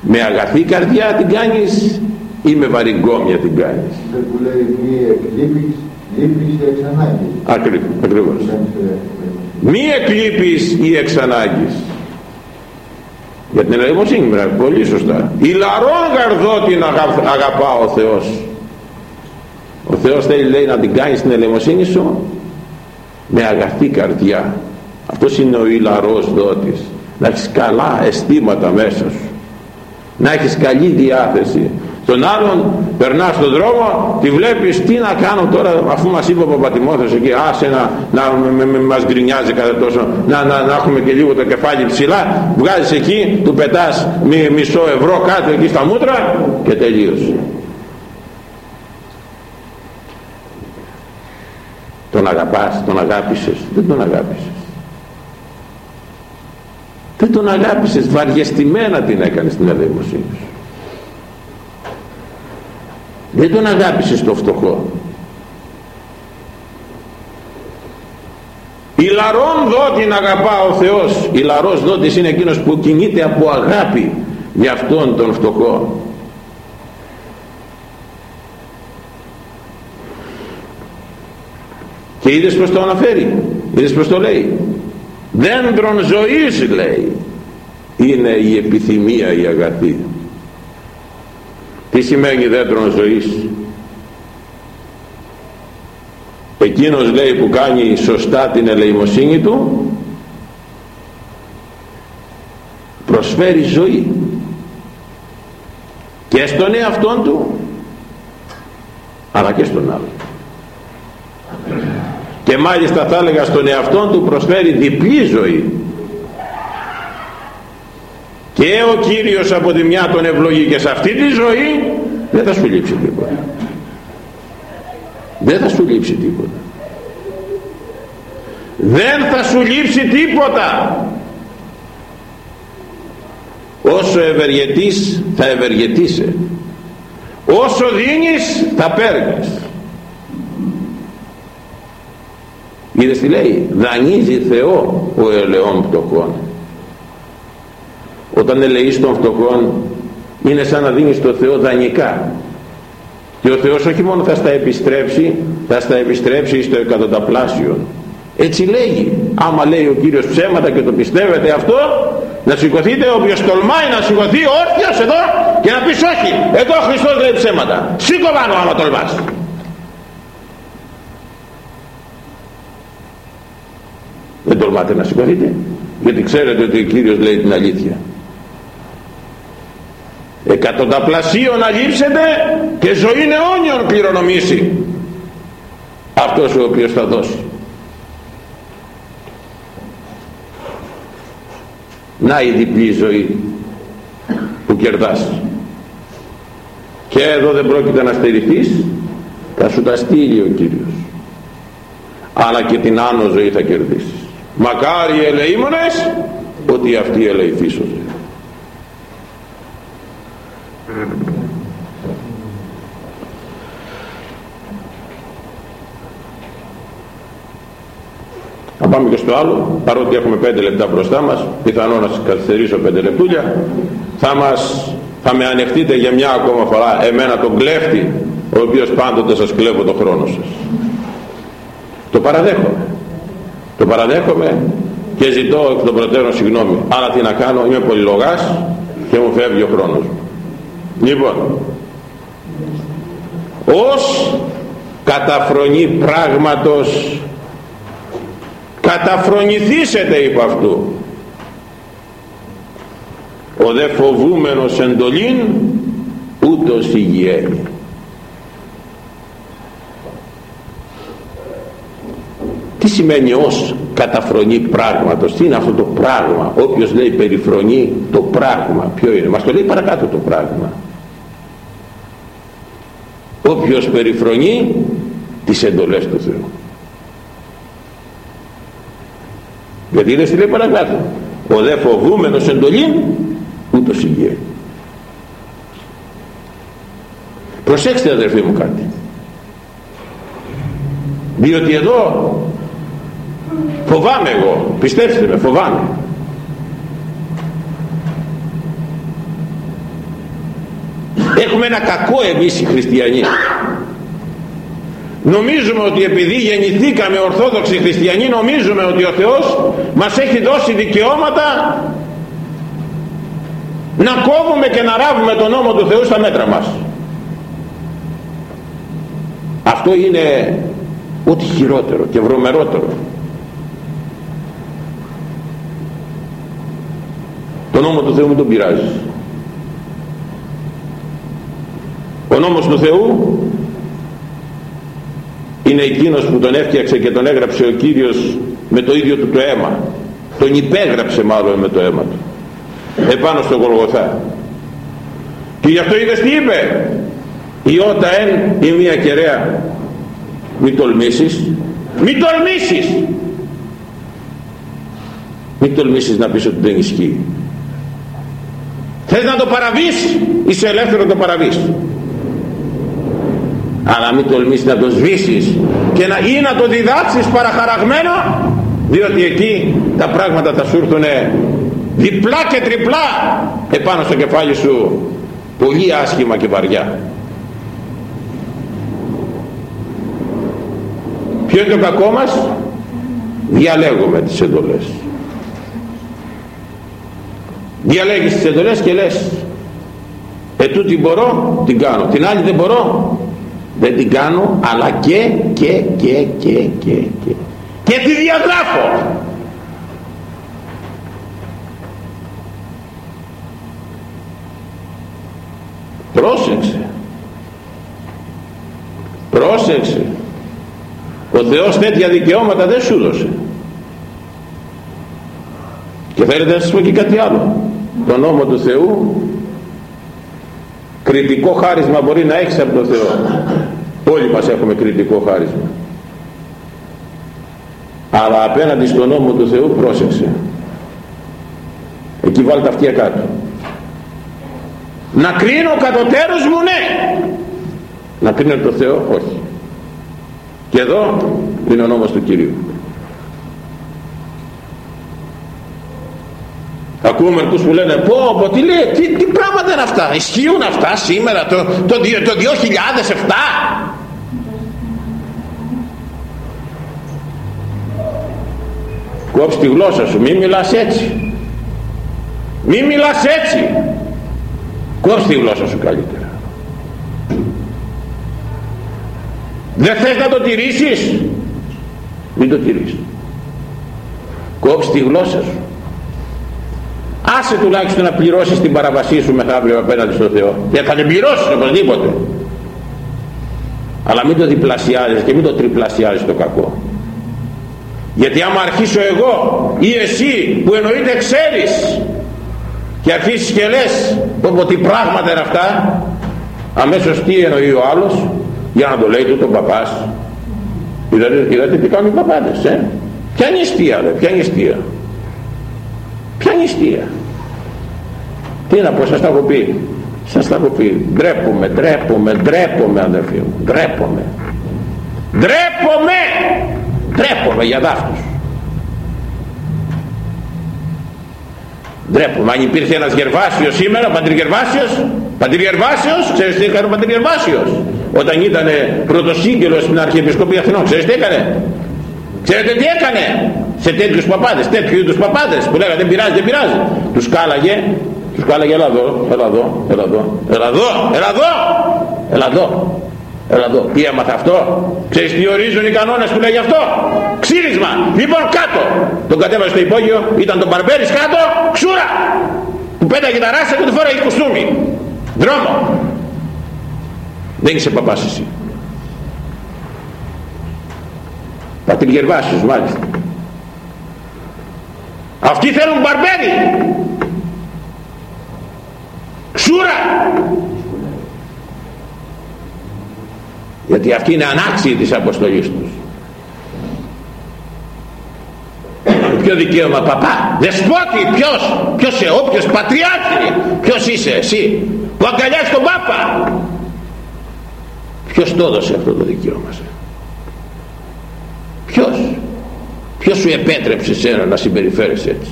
Με αγαθή καρδιά την κάνεις ή με βαριγκόμια την κάνεις; Δεν που λέει μη εκλείπεις λείπεις ή εξανάγκης ακριβώς, ακριβώς. μη εκλείπεις ή εξανάγκης για την ελεημοσύνη πολύ σωστά. Η λαρών γαρδό την αγαπά ο Θεός. Ο Θεός θέλει λέει να την κάνεις την ελεημοσύνη σου με αγαθή καρδιά. Αυτός είναι ο ηλαρός δότης. Να έχεις καλά αισθήματα μέσα σου να έχεις καλή διάθεση. Τον άλλον περνάς στον δρόμο τη βλέπεις τι να κάνω τώρα αφού μας είπε ο Παπατημόθος εκεί άσε να, να με, με, μας γκρινιάζει κατά τόσο να, να, να, έχουμε και λίγο το κεφάλι ψηλά βγάζεις εκεί του πετάς μι, μισό ευρώ κάτω εκεί στα μούτρα και τελείωσε τον αγαπάς, τον αγάπησες δεν τον αγάπησες δεν τον αγάπησες βαριεστημένα την έκανες την ελεημοσύνη σου δεν τον αγάπησες το φτωχό. Η λαρών δότην αγαπά ο Θεός. Η λαρός δότης είναι εκείνος που κινείται από αγάπη για αυτόν τον φτωχό. Και είδες πως το αναφέρει είδες πως το λέει δέντρον ζωής λέει. Είναι η επιθυμία η αγαθή. Τι σημαίνει δέντρον ζωής; Εκείνος λέει που κάνει σωστά την ελεημοσύνη του προσφέρει ζωή. Και στον εαυτόν του αλλά και στον άλλο και μάλιστα θα έλεγα στον εαυτόν του προσφέρει διπλή ζωή. Και ο Κύριος από τη μια τον ευλογεί και σε αυτή τη ζωή δεν θα σου λείψει τίποτα. Δεν θα σου λείψει τίποτα. Δεν θα σου λείψει τίποτα. Όσο ευεργετείς θα ευεργετήσει όσο δίνεις θα παίρνεις είδες τι λέει; Δανείζει Θεό ο ελαιών πτωχών όταν ελεείς των φτωχών είναι σαν να δίνεις το Θεό δανεικά. Και ο Θεός όχι μόνο θα στα επιστρέψει θα στα επιστρέψει στο εκατονταπλάσιο. Έτσι λέγει. Άμα λέει ο Κύριος ψέματα και το πιστεύετε αυτό να σηκωθείτε όποιος τολμάει να σηκωθεί όρθιος εδώ και να πεις όχι. Εδώ ο Χριστός λέει ψέματα. Σήκω πάνω άμα τολμάς δεν τολμάτε να σηκωθείτε γιατί ξέρετε ότι ο Κύριος λέει την αλήθεια. Εκατονταπλασίων να λείψετε και ζωή αιώνιων κληρονομήσει. Αυτός ο οποίος θα δώσει. Να η διπλή ζωή που κερδάς. Και εδώ δεν πρόκειται να στερηθείς θα σου τα στείλει ο Κύριος. Αλλά και την άνω ζωή θα κερδίσεις μακάρι ελεήμονες ότι αυτοί ελεηθήσονται Θα πάμε και στο άλλο, παρότι έχουμε πέντε λεπτά μπροστά μας, πιθανό να σας καθυστερήσω πέντε λεπτούλια, θα, μας, θα με ανεχτείτε για μια ακόμα φορά εμένα τον κλέφτη, ο οποίος πάντοτε σας κλέβω το χρόνο σας. Το παραδέχομαι. Το παραδέχομαι και ζητώ εκ των προτέρων συγγνώμη. Αλλά τι να κάνω, είμαι πολυλογάς και μου φεύγει ο χρόνος μου. Λοιπόν, ως καταφρονή πράγματος καταφρονηθήσετε υπό αυτού ο δε φοβούμενος εντολήν ούτως υγιένει τι σημαίνει ως καταφρονή πράγματος; Τι είναι αυτό το πράγμα; Όποιος λέει περιφρονή το πράγμα ποιο είναι; Μας το λέει παρακάτω το πράγμα. Όποιος περιφρονεί τις εντολές του Θεού. Γιατί δεν στη λέει παρακάτω. Ο δε φοβούμενος εντολήν ούτως υγιέ προσέξτε αδερφοί μου κάτι. Διότι εδώ φοβάμαι εγώ. Πιστέψτε με φοβάμαι. Έχουμε ένα κακό εμείς οι χριστιανοί. Νομίζουμε ότι επειδή γεννηθήκαμε ορθόδοξοι χριστιανοί νομίζουμε ότι ο Θεός μας έχει δώσει δικαιώματα να κόβουμε και να ράβουμε τον νόμο του Θεού στα μέτρα μας. Αυτό είναι ό,τι χειρότερο και βρωμερότερο τον νόμος του Θεού μην τον πειράζει. Ο νόμος του Θεού είναι εκείνος που τον έφτιαξε και τον έγραψε ο Κύριος με το ίδιο του το αίμα. Τον υπέγραψε μάλλον με το αίμα του. Επάνω στο Γολγοθά. Και γι' αυτό είδες τι είπε. Η ότα εν η μία κεραία μη τολμήσεις μη τολμήσεις μη τολμήσεις να πεις ότι δεν ισχύει θες να το παραβείς είσαι ελεύθερο να το παραβείς. Αλλά μην τολμήσεις να το σβήσεις και να, ή να το διδάξεις παραχαραγμένο διότι εκεί τα πράγματα θα σου έρθουν διπλά και τριπλά επάνω στο κεφάλι σου πολύ άσχημα και βαριά. Ποιο είναι το κακό μας; Διαλέγουμε τις εντολές διαλέγεις τις εντολές και λες ε τούτη μπορώ την κάνω. Την άλλη δεν μπορώ δεν την κάνω αλλά και και και και και και και τη διαγράφω. Πρόσεξε. Πρόσεξε. Ο Θεός τέτοια δικαιώματα δεν σου δώσε και θέλετε να σας πω και κάτι άλλο το νόμο του Θεού κριτικό χάρισμα μπορεί να έχεις από τον Θεό. Όλοι μας έχουμε κριτικό χάρισμα. Αλλά απέναντι στον νόμο του Θεού πρόσεξε. Εκεί βάλτε αυτιά κάτω. Να κρίνω κατωτέρους μου ναι. Να κρίνω το Θεό όχι. Και εδώ είναι ο νόμος του Κυρίου Ακούμε μερικούς που λένε πω πω τι λέει τι, τι πράγματα είναι αυτά ισχύουν αυτά σήμερα το, το, το 2007 κόψει τη γλώσσα σου μη μιλάς έτσι. Μη μιλάς έτσι. Κόψει τη γλώσσα σου καλύτερα. Δεν θες να το τηρήσεις. Μην το τηρήσεις κόψει τη γλώσσα σου άσε τουλάχιστον να πληρώσεις την παραβασή σου μεθαύριο απέναντι στο Θεό. Και θα την πληρώσεις οπωσδήποτε. Αλλά μην το διπλασιάζεις και μην το τριπλασιάζεις το κακό. Γιατί άμα αρχίσω εγώ ή εσύ που εννοείται ξέρεις και αρχίσεις και λες πω τι πράγματα είναι αυτά αμέσως τι εννοεί ο άλλος; Για να το λέει του τον παπάς. Είδατε, είδατε τι κάνουν οι παπάδες ε; ποια είναι η αιστεία ρε, ποια είναι η αιστεία; Ποια είναι η αιστεία; Τι να πω σας τα έχω πει. Σας τα έχω πει. Ντρέπομαι, ντρέπομαι, ντρέπομαι αδερφοί μου. Ντρέπομαι. Ντρέπομαι! Ντρέπομαι για δάφτους ντρέπομαι. Αν υπήρχε ένας Γερβάσιος σήμερα πατήρ Γερβάσιος πατήρ Γερβάσιος ξέρεις τι έκανε ο πατήρ Γερβάσιος όταν ήταν πρωτοσύγγελος στην Αρχιεπισκοπή Αθηνών ξέρεις τι έκανε; Ξέρετε τι έκανε; Σε τέτοιους παπάδες τέτοιου είδους παπάδες που λέγανε δεν πειράζει δεν πειράζει τους κάλαγε τους κάλαγε έλα εδώ έλα εδώ έλα εδώ έλα εδώ έλα εδώ έλα εδώ Έλα εδώ, τι έμαθα αυτό; Ξέρεις τι ορίζουν οι κανόνες που λέγει αυτό; Ξύρισμα. Λοιπόν κάτω. Τον κατέβασε στο υπόγειο, ήταν τον Μπαρμπέρης κάτω, ξούρα. Που πέταγε τα ράσια και του φόραγε κουστούμι. Δρόμο. Δεν είσαι παπάς εσύ. Πατριγερβάσιος μάλιστα. Αυτοί θέλουν μπαρμπέρι. Ξούρα. Γιατί αυτοί είναι ανάξιοι της αποστολής τους. Ποιο δικαίωμα παπά δεσπότη ποιος ποιος είσαι όποιος πατριάρχη ποιος είσαι εσύ που αγκαλιάζει τον πάπα. Ποιος το έδωσε αυτό το δικαίωμα σε; Ποιος; Ποιος σου επέτρεψε σένα να συμπεριφέρεσαι έτσι;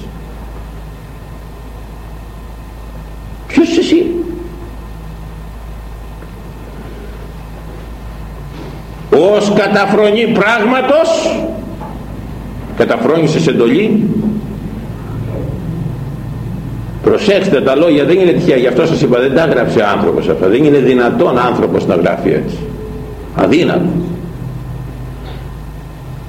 Ποιος είσαι εσύ; Ως καταφρονή πράγματος καταφρόνησες εντολή. Προσέξτε τα λόγια δεν είναι τυχαία γι' αυτό σας είπα δεν τα έγραψε άνθρωπος αυτά. Δεν είναι δυνατόν άνθρωπος να γράφει έτσι. Αδύνατος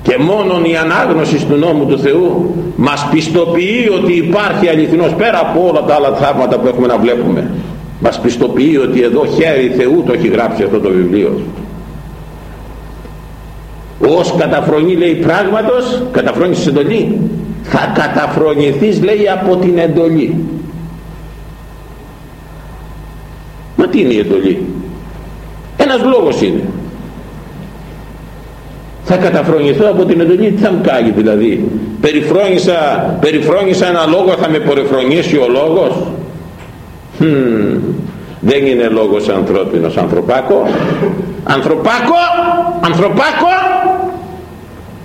και μόνον η ανάγνωση του νόμου του Θεού μας πιστοποιεί ότι υπάρχει αληθινός πέρα από όλα τα άλλα θαύματα που έχουμε να βλέπουμε. Μας πιστοποιεί ότι εδώ χέρι Θεού το έχει γράψει αυτό το βιβλίο. Ως καταφρονή λέει πράγματος καταφρόνησης εντολή θα καταφρονηθείς λέει από την εντολή. Μα τι είναι η εντολή; Ένας λόγος είναι θα καταφρονηθώ από την εντολή τι θα μου κάνει δηλαδή; Περιφρόνησα, περιφρόνησα ένα λόγο θα με περιφρονήσει ο λόγος; Hmm. δεν είναι λόγος ανθρώπινος ανθρωπάκο; Ανθρωπάκο; Ανθρωπάκο;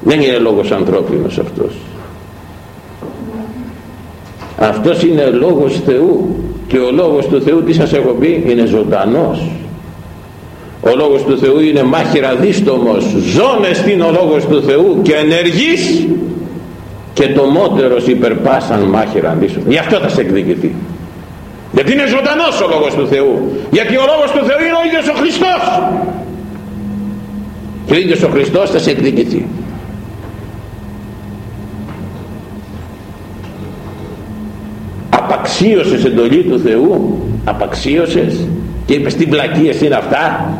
Δεν είναι λόγος ανθρώπινος αυτός αυτός είναι λόγος Θεού και ο λόγος του Θεού τι σας έχω πει είναι ζωντανός ο λόγος του Θεού είναι μάχηρα δίστομος ζώνες στην ο λόγος του Θεού και ενεργής και το μότερος υπερπάσαν μάχηρα δίστομος. Γι' αυτό θα σε εκδικηθεί. Γιατί είναι ζωντανός ο λόγος του Θεού. Γιατί ο λόγος του Θεού είναι ο ίδιος ο Χριστός. Και ο ίδιος ο Χριστός θα σε εκδικηθεί. Απαξίωσες εντολή του Θεού απαξίωσες και είπες τι πλακίες είναι αυτά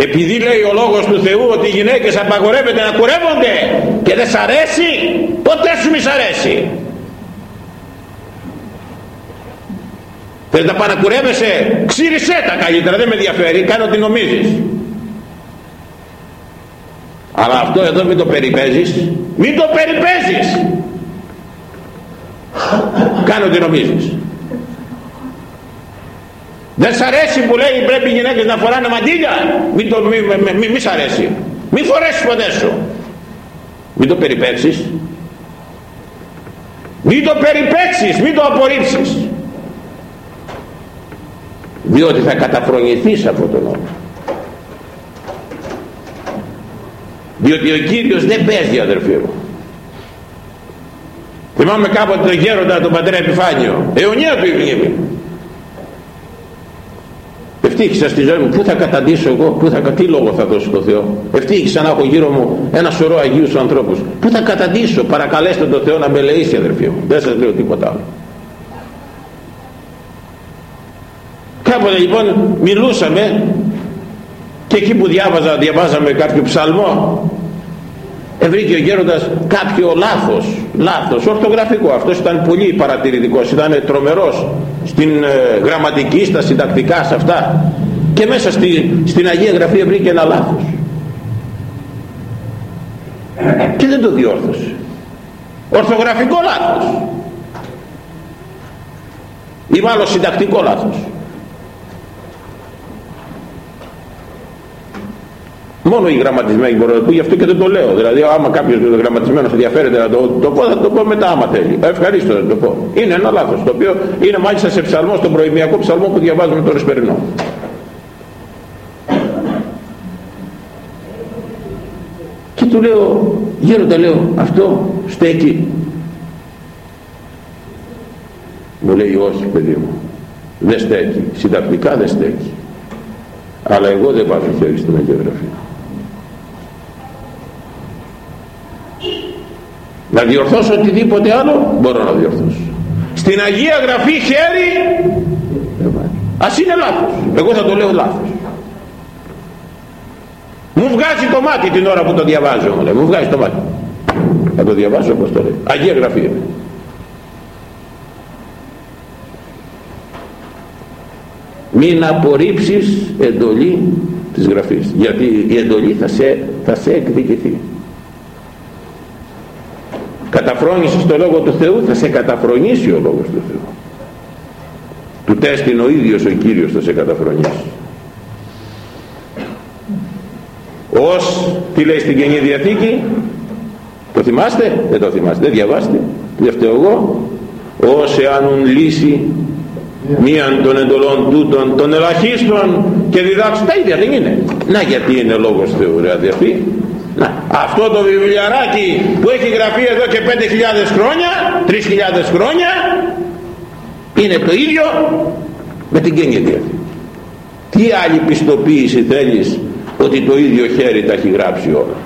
επειδή λέει ο λόγος του Θεού ότι οι γυναίκες απαγορεύεται να κουρεύονται και δεν σ' αρέσει ποτέ σου μη σ' αρέσει. Θες να παρακουρεύεσαι ξύρισέ τα καλύτερα δεν με ενδιαφέρει κάνω ό,τι νομίζεις. Αλλά αυτό εδώ μην το περιπέζεις μην το περιπέζεις. Κάνω τι νομίζεις δεν σ' αρέσει που λέει πρέπει οι γυναίκες να φοράνε μαντήλια μην, το, μη, μη, μη, μη σ' αρέσει. Μην φορέσεις ποτέ σου. Μην το περιπέξεις. Μην το περιπέξεις μην το απορρίψεις. Διότι θα καταφρονηθείς από τον νόμο. Διότι ο Κύριος δεν παίζει αδερφοί μου. Θυμάμαι κάποτε τον γέροντα τον πατέρα Επιφάνιο. Αιωνία του η μνήμη ευτύχησα στη ζωή μου. Πού θα καταντήσω εγώ; Πού θα, τι λόγο θα δώσω στο Θεό; Ευτύχησα να έχω γύρω μου ένα σωρό Αγίους ανθρώπους. Πού θα καταντήσω; Παρακαλέστε τον Θεό να με λεήσει αδερφοί μου. Δεν σας λέω τίποτα άλλο. Κάποτε λοιπόν μιλούσαμε και εκεί που διάβαζα, διαβάζαμε κάποιο ψαλμό ευρήκε ο γέροντας κάποιο λάθος λάθος, ορθογραφικό. Αυτός ήταν πολύ παρατηρητικός ήταν τρομερός στην ε, γραμματική, στα συντακτικά σε αυτά. Και μέσα στη, στην Αγία Γραφή βρήκε ένα λάθος. Και δεν το διόρθωσε. Ορθογραφικό λάθος. Ή μάλλον συντακτικό λάθος Μόνο οι γραμματισμένοι μπορούν να το πω, γι' αυτό και δεν το λέω. Δηλαδή, άμα κάποιος γραμματισμένος ενδιαφέρεται να το, το πω, θα το πω μετά, άμα θέλει. Ευχαρίστω να το πω. Είναι ένα λάθος, το οποίο είναι μάλιστα σε ψαλμό, στον προημιακό ψαλμό που διαβάζουμε το Ρεσπερινό. Και του λέω, γέροντα λέω, αυτό στέκει. Μου λέει, όχι παιδί μου, δεν στέκει, συντακτικά δεν στέκει. Αλλά εγώ δεν βάζω χέρι στην αγιογραφία. Να διορθώσω οτιδήποτε άλλο μπορώ να διορθώσω. Στην Αγία Γραφή χέρι ας είναι λάθος. Εγώ θα το λέω λάθος. Μου βγάζει το μάτι την ώρα που το διαβάζω μου, βγάζει το μάτι. Θα το διαβάσω όπως το λέει. Αγία Γραφή είναι μην απορρίψεις εντολή της Γραφής γιατί η εντολή θα σε, θα σε εκδικηθεί καταφρόνησες το Λόγο του Θεού θα σε καταφρονήσει ο Λόγος του Θεού. Του τέστην ο ίδιος ο Κύριος θα σε καταφρονήσει. Ως τι λέει στην Καινή Διαθήκη το θυμάστε; Δεν το θυμάστε δεν διαβάστε δεν φταίω εγώ. Ως εάν λύσει μίαν των εντολών τούτων των ελαχίστων και διδάξουν. Τα ίδια δεν είναι. Να γιατί είναι λόγος Θεού ρε αδερφοί. να, αυτό το βιβλιαράκι που έχει γραφεί εδώ και 5.000 χρόνια 3.000 χρόνια είναι το ίδιο με την Κένια Διαθήκη τι άλλη πιστοποίηση θέλεις ότι το ίδιο χέρι τα έχει γράψει όλα;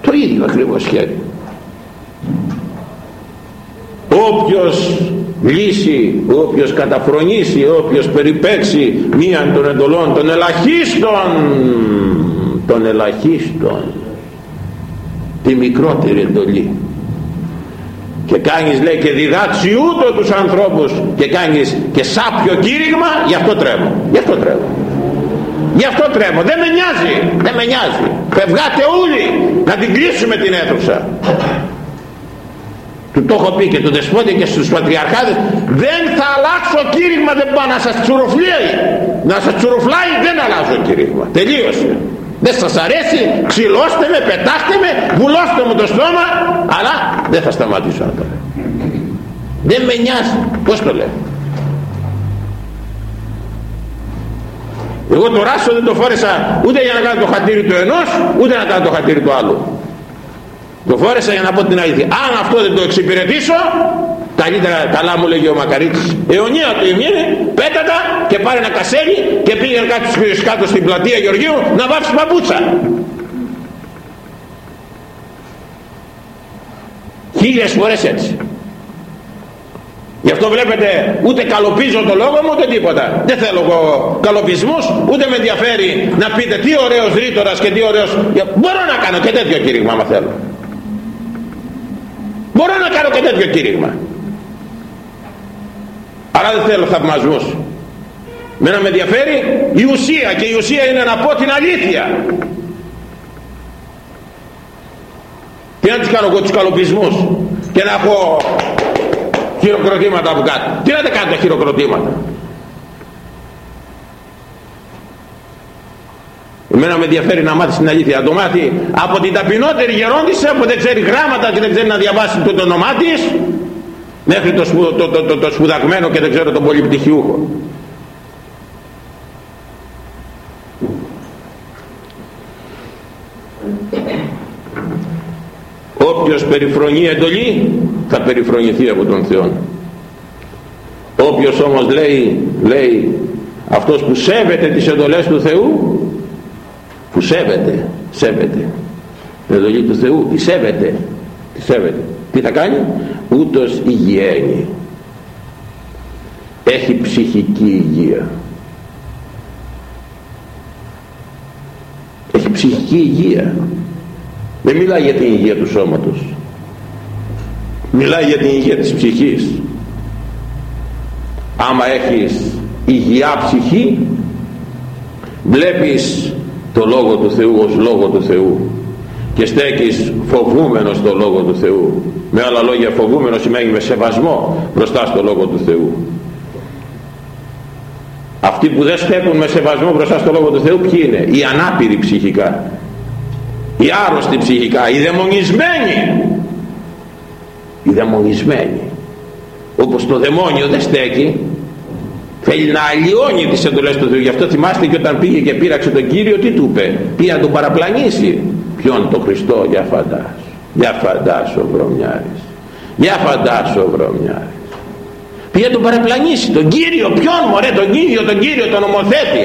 Το ίδιο ακριβώς χέρι. Όποιος λύσει, όποιος καταφρονήσει, όποιος περιπέξει μίαν των εντολών των ελαχίστων των ελαχίστων τη μικρότερη εντολή. Και κάνεις λέει και διδάξει ούτω τους ανθρώπους και κάνεις και σάπιο κήρυγμα γι' αυτό τρέμω. Γι' αυτό τρέμω. Γι' αυτό τρέμω. Δεν με νοιάζει. Δεν με νοιάζει. Φευγάτε όλοι να την κλείσουμε την αίθουσα. Του το έχω πει και του δεσπότη και στους πατριαρχάδες δεν θα αλλάξω κήρυγμα δεν πάω να σας τσουρουφλάει να σας τσουρουφλάει δεν αλλάζω κήρυγμα τελείωσε δεν σας αρέσει ξυλώστε με, πετάχτε με βουλώστε μου το στόμα αλλά δεν θα σταματήσω να το λέω. Δεν με νοιάζει πως το λέω. Εγώ το ράσο δεν το φόρεσα ούτε για να κάνω το χατήρι του ενός ούτε να κάνω το χατήρι του άλλου. Το φόρεσα για να πω την αλήθεια. Αν αυτό δεν το εξυπηρετήσω καλύτερα καλά μου λέγει ο Μακαρίτης αιωνία του ημίνη πέτατα και πάρε ένα κασέλι και πήγαινε κάτω, κάτω στην πλατεία Γεωργίου να βάψει παπούτσα χίλιες φορές έτσι Γι' αυτό βλέπετε ούτε καλοπίζω το λόγο μου ούτε τίποτα. Δεν θέλω εγώ καλοπισμούς, ούτε με ενδιαφέρει να πείτε τι ωραίος ρήτορας και τι ωραίος... Μπορώ να κάνω και τέτοιο κήρυγμα άμα θέλω. Μπορώ να κάνω και τέτοιο κήρυγμα αλλά δεν θέλω θαυμασμούς μένα με ενδιαφέρει η ουσία και η ουσία είναι να πω την αλήθεια. Κάνω εγώ τους καλοπισμούς και να έχω χειροκροτήματα από κάτω. Τι να τα κάνω τα χειροκροτήματα. Εμένα με ενδιαφέρει να μάθεις την αλήθεια. Να το μάθει από την ταπεινότερη γερόντισσα που δεν ξέρει γράμματα και δεν ξέρει να διαβάσει το όνομά της μέχρι το, το, το, το, το σπουδαγμένο και δεν ξέρω τον πολυπτυχιούχο. Όποιος περιφρονεί εντολή θα περιφρονηθεί από τον Θεό. Όποιος όμως λέει, λέει αυτός που σέβεται τις εντολές του Θεού που σέβεται, σέβεται την εντολή του Θεού, τη σέβεται, τη σέβεται. Τι θα κάνει, ούτως υγιένει. Έχει ψυχική υγεία. Έχει ψυχική υγεία. Δεν μιλάει για την υγεία του σώματος. Μιλάει για την υγεία της ψυχής. Άμα έχεις υγεία ψυχή, βλέπεις το Λόγο του Θεού ως Λόγο του Θεού και στέκεις φοβούμενος το Λόγο του Θεού. Με άλλα λόγια φοβούμενος σημαίνει με σεβασμό μπροστά στο Λόγο του Θεού. Αυτοί που δεν στέκουν με σεβασμό μπροστά στο Λόγο του Θεού ποιοι είναι; Οι ανάπηροι ψυχικά. Οι άρρωστοι ψυχικά. Οι δαιμονισμένοι. Οι δαιμονισμένοι. Όπως το δαιμόνιο δεν στέκει θέλει να αλλοιώνει τις εντολές του Θεού. Γι' αυτό θυμάστε και όταν πήγε και πήραξε τον Κύριο τι του είπε; Πήγε να τον παραπλανήσει ποιον τον Χριστό για φαντάσου για φαντάσου βρωμιάρης για φαντάσου βρωμιάρης πήγε να τον παραπλανήσει τον Κύριο ποιον μωρέ τον Κύριο τον Κύριο τον νομοθέτη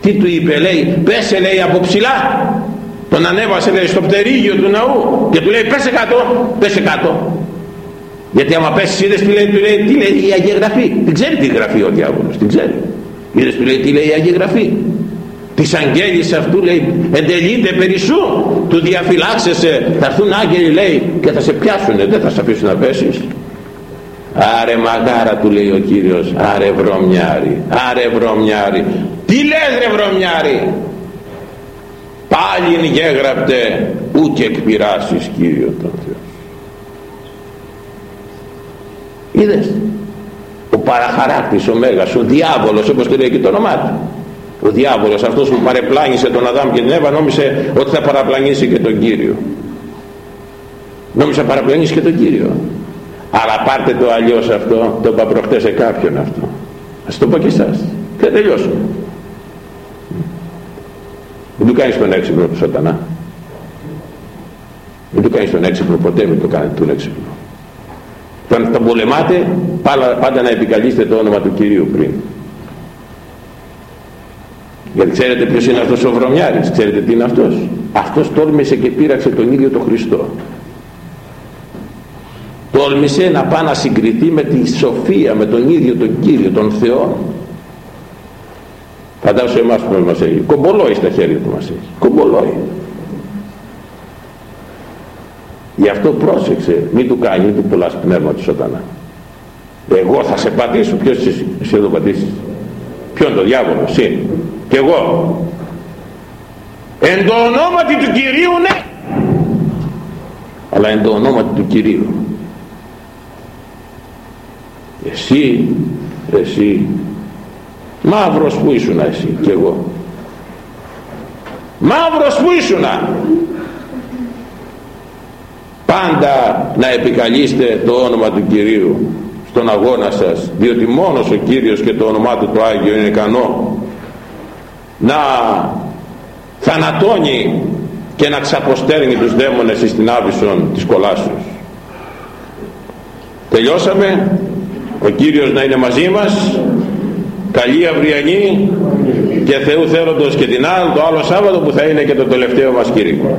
τι του είπε λέει πέσε λέει από ψηλά τον ανέβασε λέει στο πτερίγιο του ναού και του λέει πέσε κάτω πέσε κάτω γιατί άμα πέσεις είδες τι λέει, του λέει, τι λέει η Αγία Γραφή. Την ξέρει τη γραφή ο διάβολος, την ξέρει. Είδες τι λέει, τι λέει η Αγία Γραφή. Της αγγέλης αυτού λέει, εντελείται περισσού, του διαφυλάξεσαι, θα έρθουν άγγελοι λέει και θα σε πιάσουνε, δεν θα σε αφήσουν να πέσεις. Άρε μαγάρα του λέει ο Κύριος, άρε βρωμιάρι, άρε βρωμιάρι. Τι λες ρε βρωμιάρι. Πάλιν γέγραπτε, ούτε εκπειράσεις Κύριο τον Θεό. είδες ο παραχαράκτης ο Μέγας ο διάβολος όπως το λέει και το όνομά του ο διάβολος αυτός που παρεπλάνησε τον Αδάμ και την Εύα νόμισε ότι θα παραπλανήσει και τον Κύριο. Νόμισε να παραπλανήσει και τον Κύριο. Αλλά πάρτε το αλλιώς αυτό το είπα προχτές σε κάποιον αυτό. Ας το πω και εσάς. Και τελειώσουμε δεν του κάνεις τον έξυπνο του σατανά. Δεν του κάνεις τον έξυπνο ποτέ μην το κάνετε τον έξυπνο. Όταν τον πολεμάτε πάντα να επικαλείστε το όνομα του Κυρίου πριν γιατί ξέρετε ποιος είναι αυτός ο βρωμιάρης ξέρετε τι είναι αυτός αυτός τόλμησε και πήραξε τον ίδιο τον Χριστό τόλμησε να πάει να συγκριθεί με τη σοφία με τον ίδιο τον Κύριο τον Θεό φαντάσου εμάς που μας έχει κομπολόι στα χέρια του μας έχει κομπολόι Γι' αυτό πρόσεξε, μην του κάνει, μην του πουλάς πνεύμα του σατανά. Εγώ θα σε πατήσω, ποιος εσύ, εσύ θα το πατήσεις. Ποιον το διάβολο, εσύ; Και εγώ. Εν το ονόματι του Κυρίου ναι. Αλλά εν το ονόματι του Κυρίου. Εσύ, εσύ, μαύρος που ήσουνα εσύ και εγώ. Μαύρος που ήσουνα πάντα να επικαλείστε το όνομα του Κυρίου στον αγώνα σας διότι μόνος ο Κύριος και το όνομά του το Άγιο είναι ικανό να θανατώνει και να ξαποστέρνει τους δαίμονες στην άβυσον της κολάσεως. Τελειώσαμε. Ο Κύριος να είναι μαζί μας. Καλή αυριανή και Θεού θέλοντος και την άλλη το άλλο Σάββατο που θα είναι και το τελευταίο μας Κήρυκο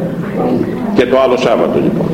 και το άλλο Σάββατο λοιπόν